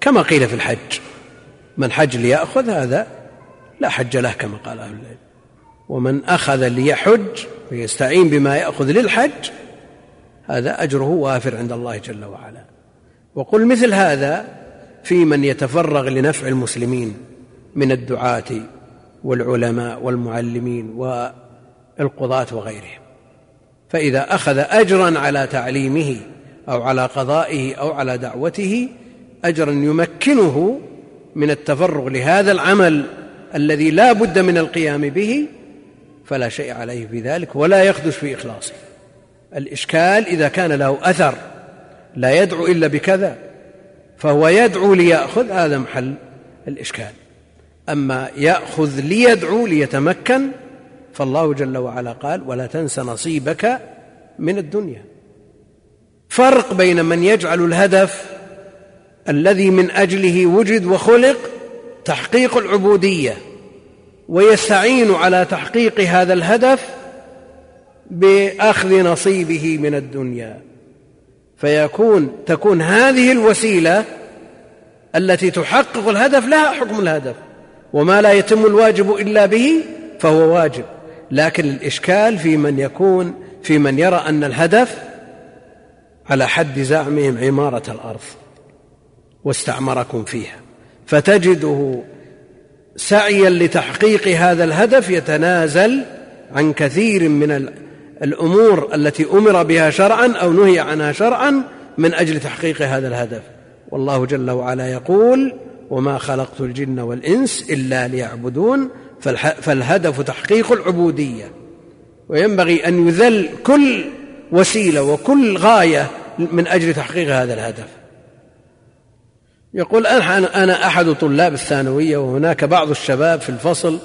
كما قيل في الحج. من حج ليأخذ هذا لا حج له كما قال أهل العلم. ومن أخذ ليحج ويستعين بما يأخذ للحج هذا أجره وافر عند الله جل وعلا. وقل مثل هذا في من يتفرغ لنفع المسلمين من الدعاة والعلماء والمعلمين والقضاة وغيرهم. فإذا أخذ أجرا على تعليمه أو على قضائه أو على دعوته أجرا يمكنه من التفرغ لهذا العمل الذي لا بد من القيام به فلا شيء عليه في ذلك ولا يخدش في إخلاصه. الإشكال إذا كان له أثر لا يدعو إلا بكذا فهو يدعو ليأخذ هذا محل الإشكال. أما يأخذ ليدعو ليتمكن فالله جل وعلا قال ولا تنس نصيبك من الدنيا. فرق بين من يجعل الهدف الذي من أجله وجد وخلق تحقيق العبودية ويستعين على تحقيق هذا الهدف بأخذ نصيبه من الدنيا. فيكون تكون هذه الوسيلة التي تحقق الهدف لها حكم الهدف وما لا يتم الواجب إلا به فهو واجب. لكن الإشكال في من يكون في من يرى أن الهدف على حد زعمهم عمارة الأرض واستعمركم فيها. فتجده سعيا لتحقيق هذا الهدف يتنازل عن كثير من الأمور التي أمر بها شرعا أو نهي عنها شرعا من أجل تحقيق هذا الهدف. والله جل وعلا يقول وما خلقت الجن والإنس إلا ليعبدون فالهدف تحقيق العبودية وينبغي أن يذل كل وسيلة وكل غاية من أجل تحقيق هذا الهدف. يقول أنا أحد طلاب الثانوية وهناك بعض الشباب في الفصل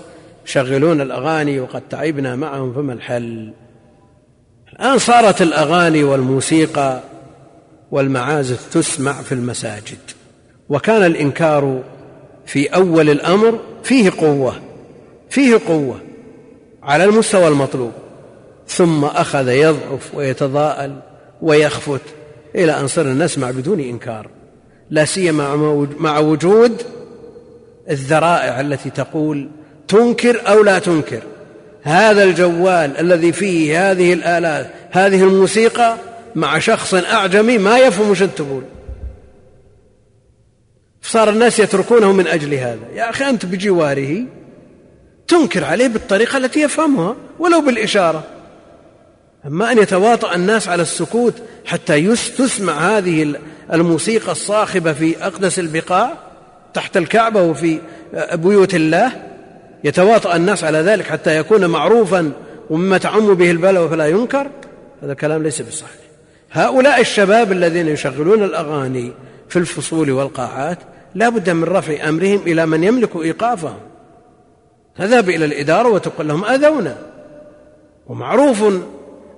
يشغلون الأغاني وقد تعبنا معهم فما الحل؟ الآن صارت الأغاني والموسيقى والمعازف تسمع في المساجد وكان الإنكار في أول الأمر فيه قوة. فيه قوة على المستوى المطلوب ثم أخذ يضعف ويتضاءل ويخفت إلى أن صرنا نسمع بدون إنكار لا سيما مع وجود الذرائع التي تقول تنكر أو لا تنكر. هذا الجوال الذي فيه هذه الآلات هذه الموسيقى مع شخص أعجمي ما يفهم وش تقول. صار الناس يتركونه من أجل هذا. يا أخي أنت بجواره تنكر عليه بالطريقة التي يفهمها ولو بالإشارة. أما أن يتواطأ الناس على السكوت حتى تسمع هذه الموسيقى الصاخبة في أقدس البقاع تحت الكعبة وفي بيوت الله يتواطأ الناس على ذلك حتى يكون معروفا ومما تعم به البلوى فلا ينكر هذا الكلام ليس بصحيح. هؤلاء الشباب الذين يشغلون الأغاني في الفصول والقاعات لا بد من رفع أمرهم إلى من يملك إيقافهم. تذهب إلى الإدارة وتقول لهم أذونا. ومعروف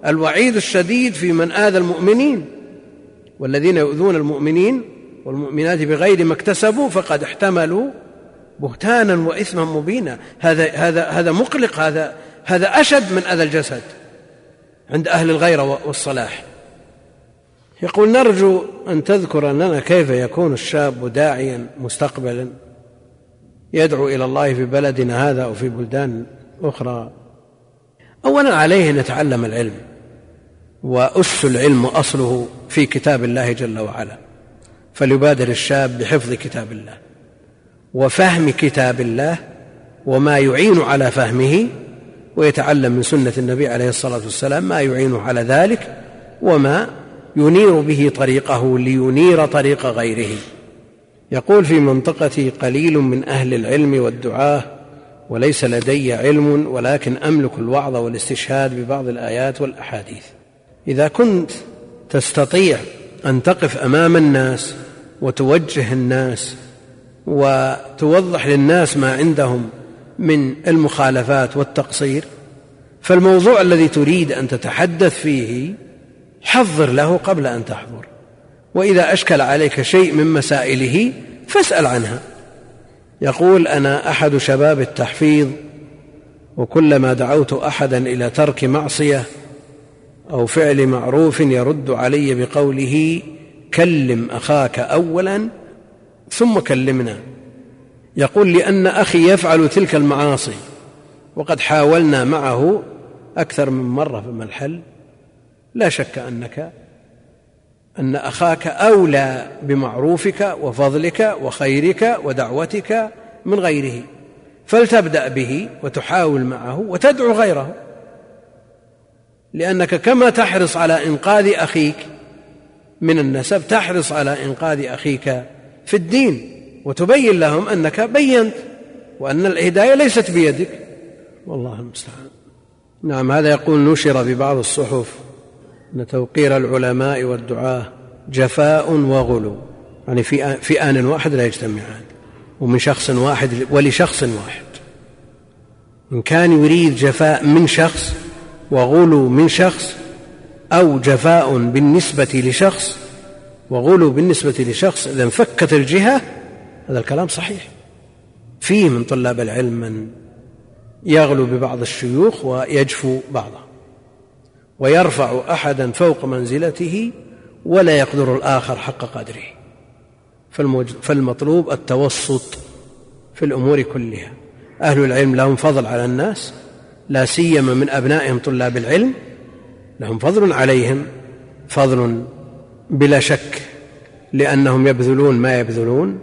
الوعيد الشديد في من آذى المؤمنين والذين يؤذون المؤمنين والمؤمنات بغير ما اكتسبوا فقد احتملوا بهتانا وإثما مبينا. هذا هذا هذا مقلق هذا هذا أشد من أذى الجسد عند أهل الغيرة والصلاح. يقول نرجو أن تذكر لنا كيف يكون الشاب داعيا مستقبلا. يدعو إلى الله في بلدنا هذا أو في بلدان أخرى. اولا عليه أن يتعلم العلم وأس العلم أصله في كتاب الله جل وعلا فليبادر الشاب بحفظ كتاب الله وفهم كتاب الله وما يعين على فهمه ويتعلم من سنة النبي عليه الصلاة والسلام ما يعين على ذلك وما ينير به طريقه لينير طريق غيره. يقول في منطقتي قليل من أهل العلم والدعاة وليس لدي علم ولكن أملك الوعظ والاستشهاد ببعض الآيات والأحاديث. إذا كنت تستطيع أن تقف أمام الناس وتوجه الناس وتوضح للناس ما عندهم من المخالفات والتقصير فالموضوع الذي تريد أن تتحدث فيه حضر له قبل أن تحضر. وإذا أشكل عليك شيء من مسائله فاسأل عنها. يقول أنا أحد شباب التحفيظ وكلما دعوت أحدا إلى ترك معصية أو فعل معروف يرد علي بقوله كلم أخاك اولا ثم كلمنا. يقول لأن أخي يفعل تلك المعاصي وقد حاولنا معه أكثر من مرة فما الحل لا شك أنك أن أخاك أولى بمعروفك وفضلك وخيرك ودعوتك من غيره فلتبدأ به وتحاول معه وتدعو غيره. لأنك كما تحرص على إنقاذ أخيك من النسب تحرص على إنقاذ أخيك في الدين وتبين لهم أنك بينت وأن الهداية ليست بيدك. والله المستعان. نعم هذا يقول نشر في بعض الصحف. إن توقير العلماء والدعاة جفاء وغلو. يعني في في آن واحد لا يجتمعان ومن شخص واحد ولشخص واحد. إن كان يريد جفاء من شخص وغلو من شخص أو جفاء بالنسبة لشخص وغلو بالنسبة لشخص إذا انفكت الجهة هذا الكلام صحيح. فيه من طلاب العلم من يغلو ببعض الشيوخ ويجفو بعضه ويرفع أحدا فوق منزلته ولا يقدر الآخر حق قدره. فالمطلوب التوسط في الأمور كلها. أهل العلم لهم فضل على الناس لا سيما من أبنائهم طلاب العلم لهم فضل عليهم. فضل بلا شك لأنهم يبذلون ما يبذلون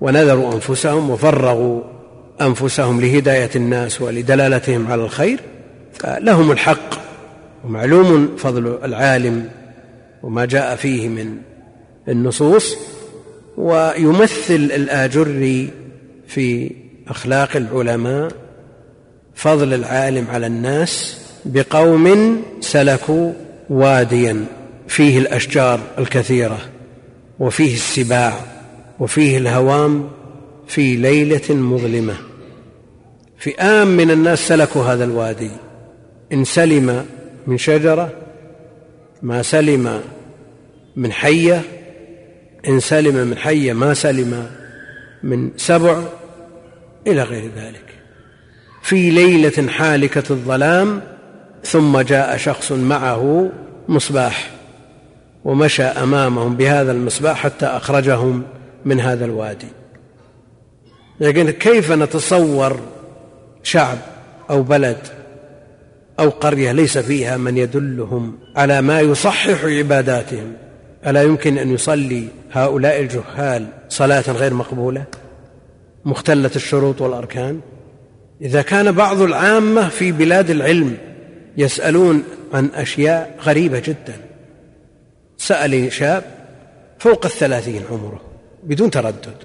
ونذروا أنفسهم وفرغوا أنفسهم لهداية الناس ولدلالتهم على الخير فلهم الحق. ومعلوم فضل العالم وما جاء فيه من النصوص ويمثل الآجري في أخلاق العلماء فضل العالم على الناس بقوم سلكوا واديا. فيه الأشجار الكثيرة وفيه السباع وفيه الهوام في ليلة مظلمة. فئام من الناس سلكوا هذا الوادي. إن سلم من شجرة ما سلم من حية إن سلم من حية ما سلم من سبع إلى غير ذلك. في ليلة حالكة الظلام ثم جاء شخص معه مصباح ومشى أمامهم بهذا المصباح حتى أخرجهم من هذا الوادي. لكن كيف نتصور شعب أو بلد أو قرية ليس فيها من يدلهم على ما يصحح عباداتهم. ألا يمكن أن يصلي هؤلاء الجهال صلاة غير مقبولة؟ مختلة الشروط والأركان؟ إذا كان بعض العامة في بلاد العلم يسألون عن أشياء غريبة جدا. سألني شاب فوق الثلاثين عمره بدون تردد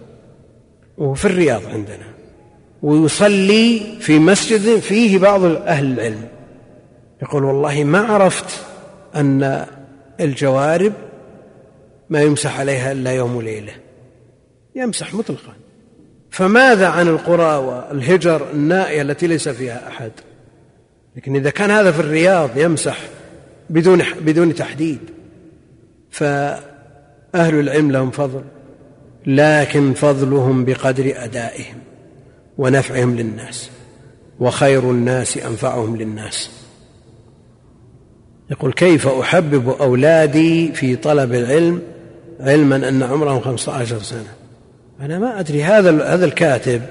وهو في الرياض عندنا ويصلي في مسجد فيه بعض أهل العلم. يقول والله ما عرفت أن الجوارب ما يمسح عليها إلا يوم وليلة. يمسح مطلقا. فماذا عن القرى والهجر النائية التي ليس فيها أحد؟ لكن إذا كان هذا في الرياض يمسح بدون بدون تحديد. فأهل العلم لهم فضل لكن فضلهم بقدر أدائهم ونفعهم للناس وخير الناس أنفعهم للناس. يقول كيف أحبب أولادي في طلب العلم علما أن عمرهم خمسة عشر سنة؟ أنا ما أدري هذا هذا الكاتب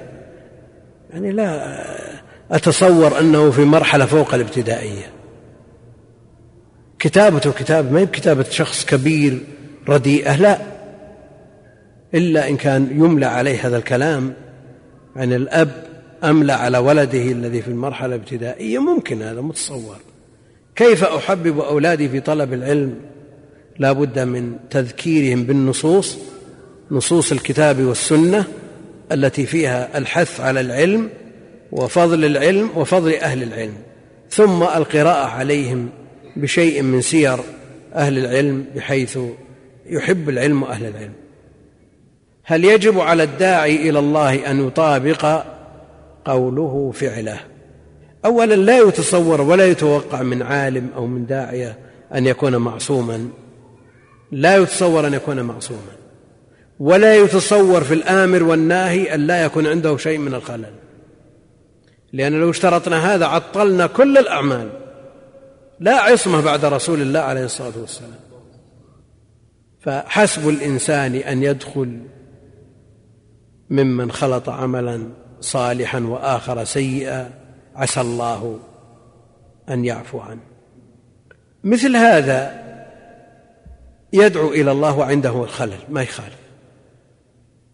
يعني لا أتصور أنه في مرحلة فوق الابتدائية. كتابته كتاب ما هي بكتابة شخص كبير رديئة لا. إلا إن كان يملى عليه هذا الكلام عن الأب أملى على ولده الذي في المرحلة الابتدائية ممكن هذا متصور. كيف أحبب أولادي في طلب العلم؟ لا بد من تذكيرهم بالنصوص نصوص الكتاب والسنة التي فيها الحث على العلم وفضل العلم وفضل أهل العلم. ثم القراءة عليهم بشيء من سير أهل العلم بحيث يحب العلم أهل العلم. هل يجب على الداعي إلى الله أن يطابق قوله فعله؟ اولا لا يتصور ولا يتوقع من عالم أو من داعية أن يكون معصوما. لا يتصور أن يكون معصوما. ولا يتصور في الآمر والناهي أن لا يكون عنده شيء من الخلل. لأن لو اشترطنا هذا عطلنا كل الأعمال. لا عصمة بعد رسول الله عليه الصلاة والسلام. فحسب الإنسان أن يدخل ممن خلط عملا صالحا وآخر سيئا. عسى الله أن يعفو عنه. مثل هذا يدعو إلى الله وعنده الخلل ما يخالف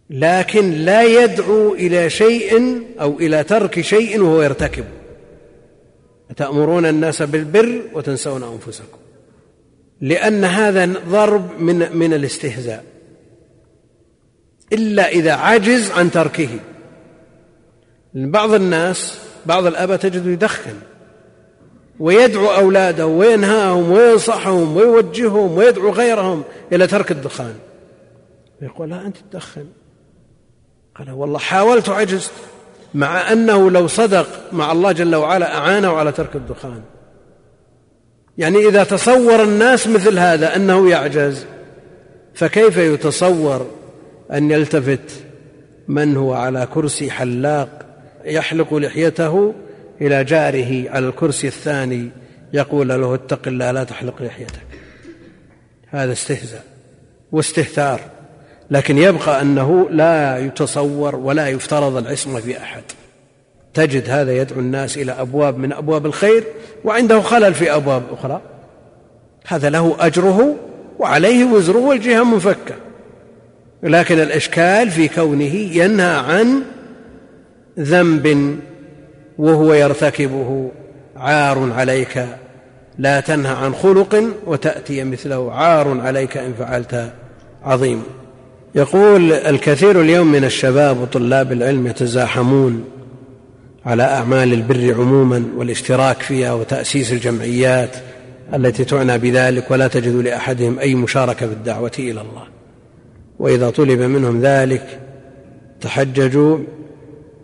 لكن لا يدعو إلى شيء أو إلى ترك شيء وهو يرتكب. أتأمرون الناس بالبر وتنسون أنفسكم. لأن هذا ضرب من من الاستهزاء. إلا إذا عجز عن تركه. بعض الناس بعض الآباء تجد يدخن ويدعو أولاده وينهاهم وينصحهم ويوجههم ويدعو غيرهم إلى ترك الدخان. يقول لا أنت تدخن. قال والله حاولت وعجزت مع أنه لو صدق مع الله جل وعلا أعانه على ترك الدخان. يعني إذا تصور الناس مثل هذا أنه يعجز فكيف يتصور أن يلتفت من هو على كرسي حلاق يحلق لحيته إلى جاره على الكرسي الثاني يقول له اتق الله لا تحلق لحيتك. هذا استهزاء واستهتار لكن يبقى أنه لا يتصور ولا يفترض العصمة في أحد. تجد هذا يدعو الناس إلى أبواب من أبواب الخير وعنده خلل في أبواب أخرى. هذا له أجره وعليه وزره والجهة منفكة. لكن الإشكال في كونه ينهى عن ذنب وهو يرتكبه عار عليك. لا تنهى عن خلق وتأتي مثله عار عليك إن فعلت عظيم. يقول الكثير اليوم من الشباب وطلاب العلم يتزاحمون على أعمال البر عموما والاشتراك فيها وتأسيس الجمعيات التي تعنى بذلك ولا تجد لأحدهم أي مشاركة في الدعوة إلى الله. وإذا طلب منهم ذلك تحججوا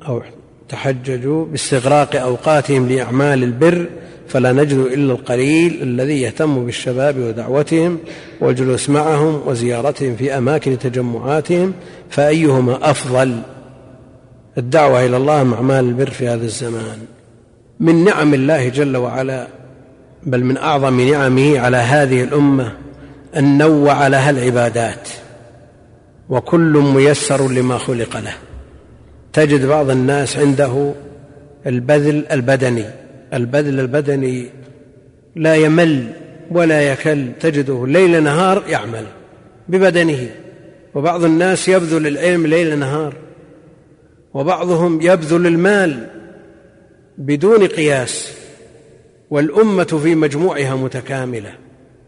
أو تحججوا باستغراق أوقاتهم لأعمال البر فلا نجد إلا القليل الذي يهتم بالشباب ودعوتهم والجلوس معهم وزيارتهم في أماكن تجمعاتهم فأيهما أفضل؟ الدعوة إلى الله مع أعمال البر في هذا الزمان. من نعم الله جل وعلا بل من أعظم نعمه على هذه الأمة أن نوع لها العبادات وكل ميسر لما خلق له. تجد بعض الناس عنده البذل البدني. البذل البدني لا يمل ولا يكل تجده ليل نهار يعمل ببدنه. وبعض الناس يبذل العلم ليل نهار وبعضهم يبذل المال بدون قياس. والأمة في مجموعها متكاملة.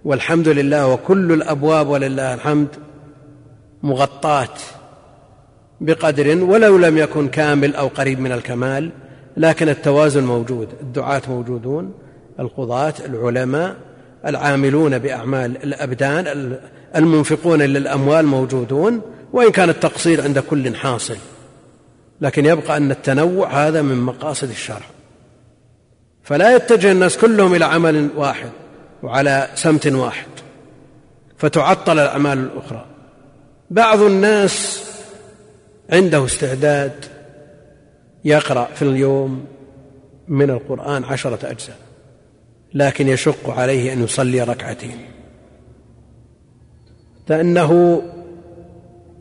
والحمد لله وكل الأبواب ولله الحمد مغطاة. بقدر ولو لم يكن كامل أو قريب من الكمال لكن التوازن موجود الدعاة موجودون القضاة العلماء العاملون بأعمال الأبدان المنفقون للأموال موجودون وإن كان التقصير عند كل حاصل. لكن يبقى أن التنوع هذا من مقاصد الشرع. فلا يتجه الناس كلهم إلى عمل واحد وعلى سمت واحد فتعطل الأعمال الأخرى. بعض الناس عنده استعداد يقرأ في اليوم من القرآن عشرة أجزاء لكن يشق عليه أن يصلي ركعتين. فإنه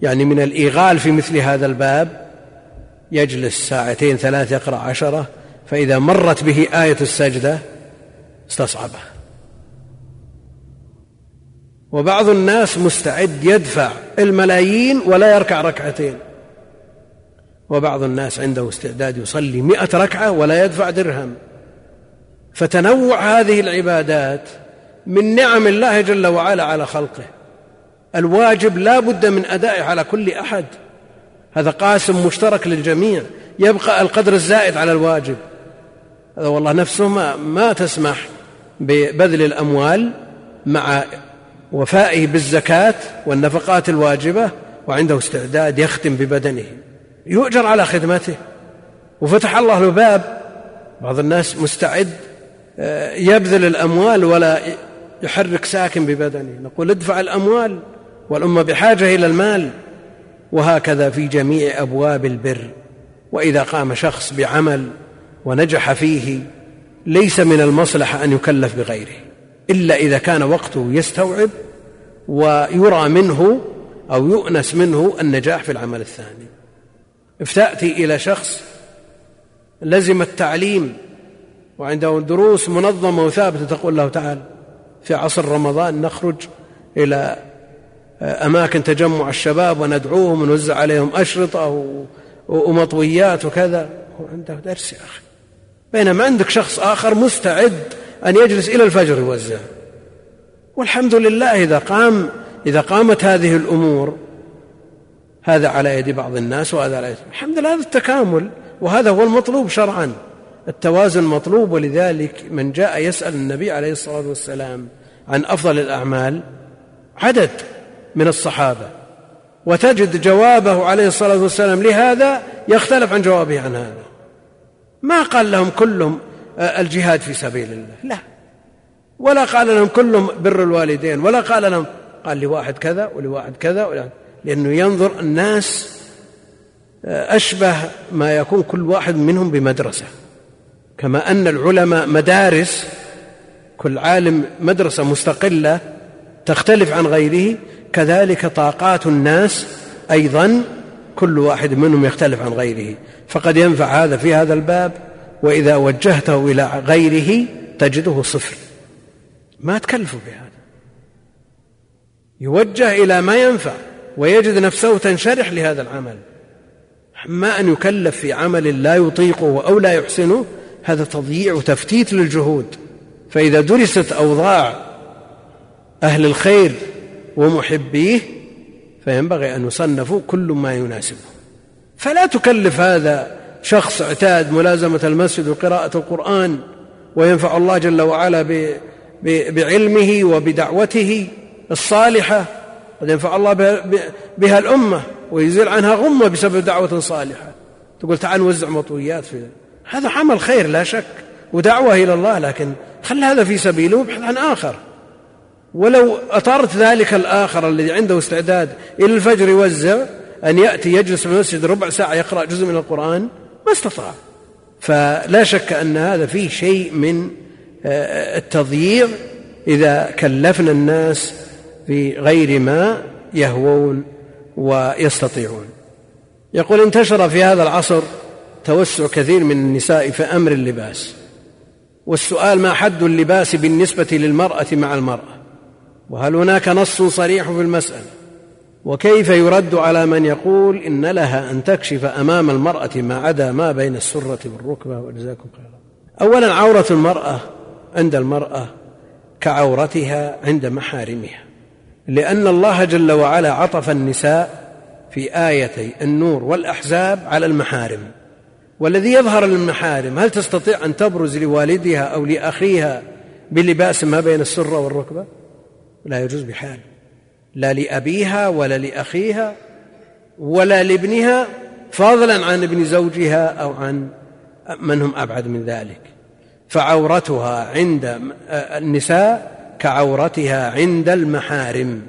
يعني من الإيغال في مثل هذا الباب يجلس ساعتين ثلاث يقرأ عشرة فإذا مرت به آية السجدة استصعبه. وبعض الناس مستعد يدفع الملايين ولا يركع ركعتين. وبعض الناس عنده استعداد يصلي مئة ركعة ولا يدفع درهم. فتنوع هذه العبادات من نعم الله جل وعلا على خلقه. الواجب لا بد من أدائه على كل أحد. هذا قاسم مشترك للجميع. يبقى القدر الزائد على الواجب. هذا والله نفسه ما, ما تسمح ببذل الأموال مع وفائه بالزكاة والنفقات الواجبة وعنده استعداد يختم ببدنه. يؤجر على خدمته. وفتح الله له باب. بعض الناس مستعد آه، يبذل الأموال ولا يحرك ساكن ببدنه. نقول ادفع الأموال والأمة بحاجة إلى المال. وهكذا في جميع أبواب البر. وإذا قام شخص بعمل ونجح فيه ليس من المصلحة أن يكلف بغيره. إلا إذا كان وقته يستوعب ويرى منه أو يؤنس منه النجاح في العمل الثاني. افتأتي إلى شخص لزم التعليم وعنده دروس منظمة وثابتة تقول له تعال في عصر رمضان نخرج إلى أماكن تجمع الشباب وندعوهم ونوزع عليهم أشرطة ومطويات وكذا. عنده درس يا أخي. بينما عندك شخص آخر مستعد أن يجلس إلى الفجر يوزع والحمد لله إذا قام إذا قامت هذه الأمور هذا على يد بعض الناس وهذا على يد الحمد لله هذا التكامل وهذا هو المطلوب شرعا. التوازن مطلوب ولذلك من جاء يسأل النبي عليه الصلاة والسلام عن أفضل الأعمال عدد من الصحابة. وتجد جوابه عليه الصلاة والسلام لهذا يختلف عن جوابه عن هذا. ما قال لهم كلهم آه، الجهاد في سبيل الله. لا. ولا قال لهم كلهم بر الوالدين ولا قال لهم قال لواحد كذا ولواحد كذا لأنه ينظر الناس آه، أشبه ما يكون كل واحد منهم بمدرسة. كما أن العلماء مدارس كل عالم مدرسة مستقلة تختلف عن غيره كذلك طاقات الناس أيضا كل واحد منهم يختلف عن غيره. فقد ينفع هذا في هذا الباب وإذا وجهته إلى غيره تجده صفر. ما تكلفوا بهذا. يوجه إلى ما ينفع. ويجد نفسه تنشرح لهذا العمل. أما أن يكلف في عمل لا يطيقه أو لا يحسنه هذا تضييع وتفتيت للجهود. فإذا درست أوضاع أهل الخير ومحبيه فينبغي أن يصنفوا كل ما يناسبه. فلا تكلف هذا شخص اعتاد ملازمة المسجد وقراءة القرآن وينفع الله جل وعلا بعلمه وبدعوته الصالحة. قد ينفع الله بها الأمة ويزيل عنها غمة بسبب دعوة صالحة. تقول تعال نوزع مطويات في هذا عمل خير لا شك ودعوة إلى الله لكن خل هذا في سبيله وابحث عن آخر. ولو أطرت ذلك الآخر الذي عنده استعداد إلى الفجر يوزع أن يأتي يجلس في المسجد ربع ساعة يقرأ جزء من القرآن ما استطاع. فلا شك أن هذا فيه شيء من آه، التضييع إذا كلفنا الناس في غير ما يهوون ويستطيعون. يقول انتشر في هذا العصر توسع كثير من النساء في أمر اللباس والسؤال ما حد اللباس بالنسبة للمرأة مع المرأة؟ وهل هناك نص صريح في المسألة؟ وكيف يرد على من يقول إن لها أن تكشف أمام المرأة ما عدا ما بين السرة والركبة وجزاكم خيرا أولا عورة المرأة عند المرأة كعورتها عند محارمها. لأن الله جل وعلا عطف النساء في آيتي النور والأحزاب على المحارم. والذي يظهر للمحارم هل تستطيع أن تبرز لوالدها أو لأخيها بلباس ما بين السرة والركبة؟ لا يجوز بحال. لا لأبيها ولا لأخيها ولا لابنها فضلا عن ابن زوجها أو عن من هم أبعد من ذلك. فعورتها عند النساء كعورتها عند المحارم.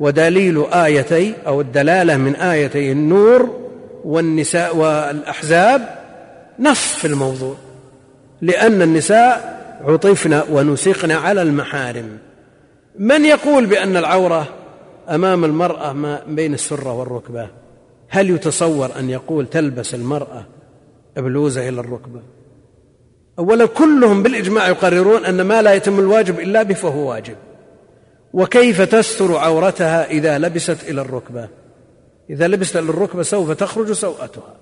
ودليل آيتي أو الدلالة من آيتي النور والنساء والأحزاب نص في الموضوع. لأن النساء عطفن ونسقن على المحارم. من يقول بأن العورة أمام المرأة ما بين السرة والركبة؟ هل يتصور أن يقول تلبس المرأة بلوزة إلى الركبة؟ أولا كلهم بالإجماع يقررون أن ما لا يتم الواجب إلا به فهو واجب. وكيف تستر عورتها إذا لبست إلى الركبة؟ إذا لبست إلى الركبة سوف تخرج سوءتها.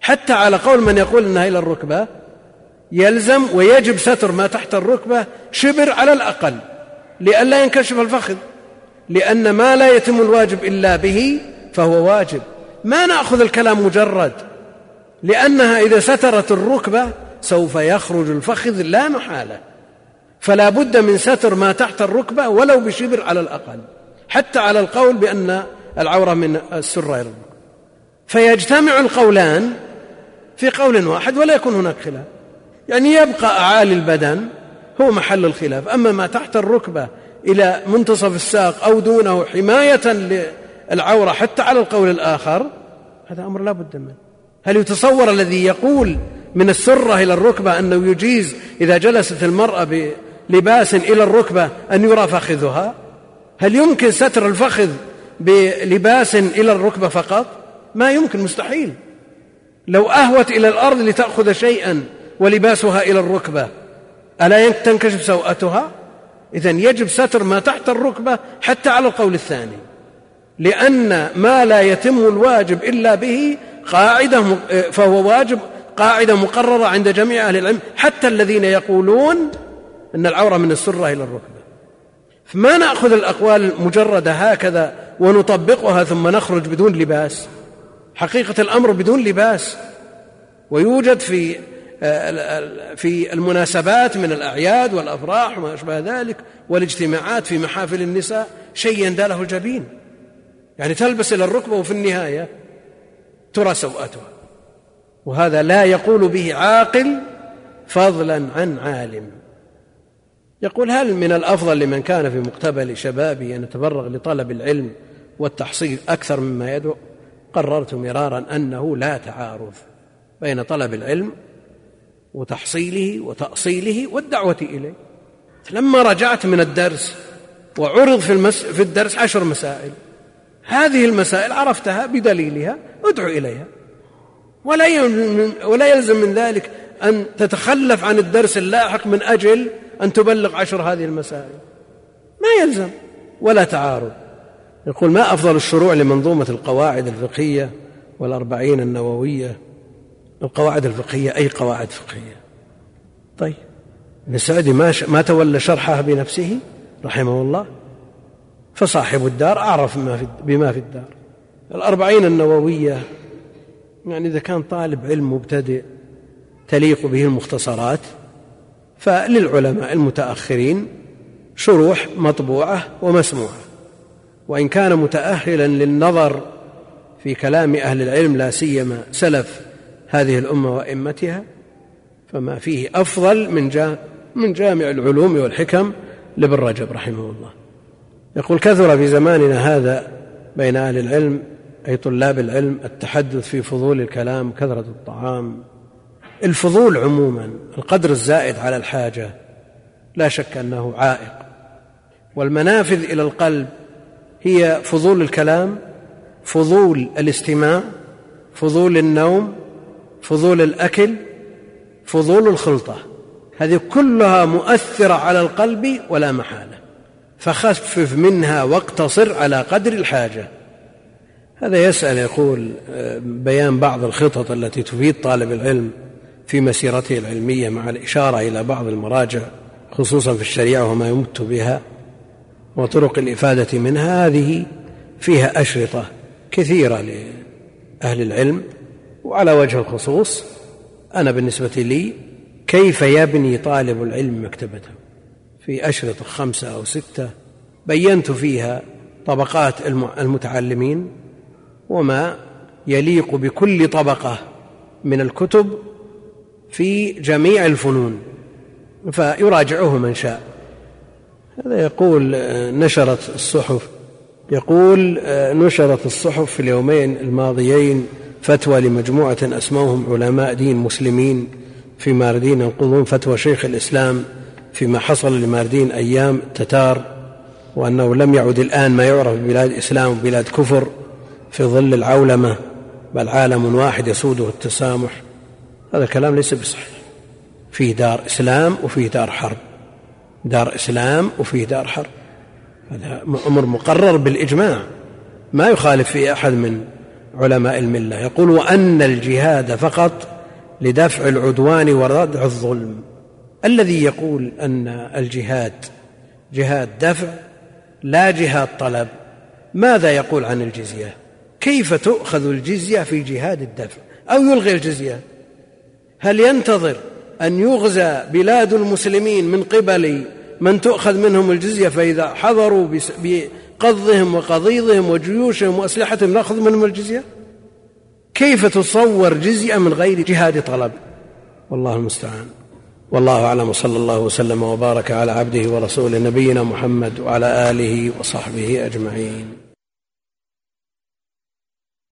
حتى على قول من يقول أنها إلى الركبة يلزم ويجب ستر ما تحت الركبة شبر على الأقل لئلا ينكشف الفخذ. لأن ما لا يتم الواجب إلا به فهو واجب. ما نأخذ الكلام مجرد لأنها إذا سترت الركبة سوف يخرج الفخذ لا محالة. فلا بد من ستر ما تحت الركبة ولو بشبر على الأقل. حتى على القول بأن العورة من السرة إلى الركبة فيجتمع القولان في قول واحد ولا يكون هناك خلاف. يعني يبقى أعالي البدن هو محل الخلاف. أما ما تحت الركبة إلى منتصف الساق أو دونه حماية للعورة حتى على القول الآخر هذا أمر لا بد منه. هل يتصور الذي يقول من السرة إلى الركبة أنه يجيز إذا جلست المرأة بلباس إلى الركبة أن يرى فخذها؟ هل يمكن ستر الفخذ بلباس إلى الركبة فقط؟ ما يمكن مستحيل. لو أهوت إلى الأرض لتأخذ شيئا ولباسها إلى الركبة ألا تنكشف سوءتها؟ إذا يجب ستر ما تحت الركبة حتى على القول الثاني. لأن ما لا يتم الواجب إلا به قاعدة فهو واجب قاعدة مقررة عند جميع أهل العلم حتى الذين يقولون أن العورة من السرة إلى الركبة. فما نأخذ الأقوال مجردة هكذا ونطبقها ثم نخرج بدون لباس؟ حقيقة الأمر بدون لباس. ويوجد في في المناسبات من الأعياد والأفراح وما أشبه ذلك والاجتماعات في محافل النساء شيء يندى له الجبين. يعني تلبس إلى الركبة وفي النهاية ترى سوءتها. وهذا لا يقول به عاقل فضلا عن عالم. يقول هل من الأفضل لمن كان في مقتبل شبابه أن يتفرغ لطلب العلم والتحصيل أكثر مما يدعو؟ قررت مرارا أنه لا تعارض بين طلب العلم وتحصيله وتأصيله والدعوة إليه. لما رجعت من الدرس وعرض في, المس في الدرس عشر مسائل هذه المسائل عرفتها بدليلها أدعو إليها. ولا ولا يلزم من ذلك أن تتخلف عن الدرس اللاحق من أجل أن تبلغ عشر هذه المسائل. ما يلزم ولا تعارض. يقول ما أفضل الشروع لمنظومة القواعد الفقهية والأربعين النووية؟ القواعد الفقهية أي قواعد فقهية؟ طيب. ابن سعدي ما ما تولى شرحها بنفسه؟ رحمه الله. فصاحب الدار أعرف بما في الدار. الأربعين النووية يعني إذا كان طالب علم مبتدئ تليق به المختصرات فللعلماء المتأخرين شروح مطبوعة ومسموعة. وإن كان متأهلا للنظر في كلام أهل العلم لا سيما سلف هذه الأمة وأئمتها فما فيه أفضل من من جامع العلوم والحكم لابن رجب رحمه الله. يقول كثر في زماننا هذا بين أهل العلم أي طلاب العلم التحدث في فضول الكلام كثرة الطعام. الفضول عموما القدر الزائد على الحاجة لا شك أنه عائق. والمنافذ إلى القلب هي فضول الكلام فضول الاستماع فضول النوم فضول الأكل فضول الخلطة. هذه كلها مؤثرة على القلب ولا محالة. فخفف منها واقتصر على قدر الحاجة. هذا يسأل يقول آه، بيان بعض الخطط التي تفيد طالب العلم في مسيرته العلمية مع الإشارة إلى بعض المراجع خصوصا في الشريعة وما يمت بها وطرق الإفادة منها. هذه فيها أشرطة كثيرة لأهل العلم وعلى وجه الخصوص أنا بالنسبة لي كيف يبني طالب العلم مكتبته؟ في أشرطة خمسة أو ستة بينت فيها طبقات المتعلمين وما يليق بكل طبقة من الكتب في جميع الفنون فيراجعه من شاء. هذا يقول نشرت الصحف. يقول نشرت الصحف في اليومين الماضيين فتوى لمجموعة أسموهم علماء دين مسلمين في ماردين ينقضون فتوى شيخ الإسلام فيما حصل لماردين أيام التتار وأنه لم يعد الآن ما يعرف ببلاد إسلام وبلاد كفر. في ظل العولمة بل عالم واحد يسوده التسامح. هذا الكلام ليس بصحيح. فيه دار إسلام وفيه دار حرب. دار إسلام وفيه دار حرب. هذا أمر مقرر بالإجماع. ما يخالف فيه أحد من علماء الملة. يقول وأن الجهاد فقط لدفع العدوان وردع الظلم. الذي يقول أن الجهاد جهاد دفع لا جهاد طلب. ماذا يقول عن الجزية؟ كيف تؤخذ الجزية في جهاد الدفع؟ أو يلغي الجزية؟ هل ينتظر أن يغزى بلاد المسلمين من قبل من تؤخذ منهم الجزية فإذا حضروا بقضهم وقضيضهم وجيوشهم وأسلحتهم نأخذ منهم الجزية؟ كيف تصور جزية من غير جهاد طلب؟ والله المستعان. والله أعلم. وصلى الله وسلم وبارك على عبده ورسوله نبينا محمد وعلى آله وصحبه أجمعين.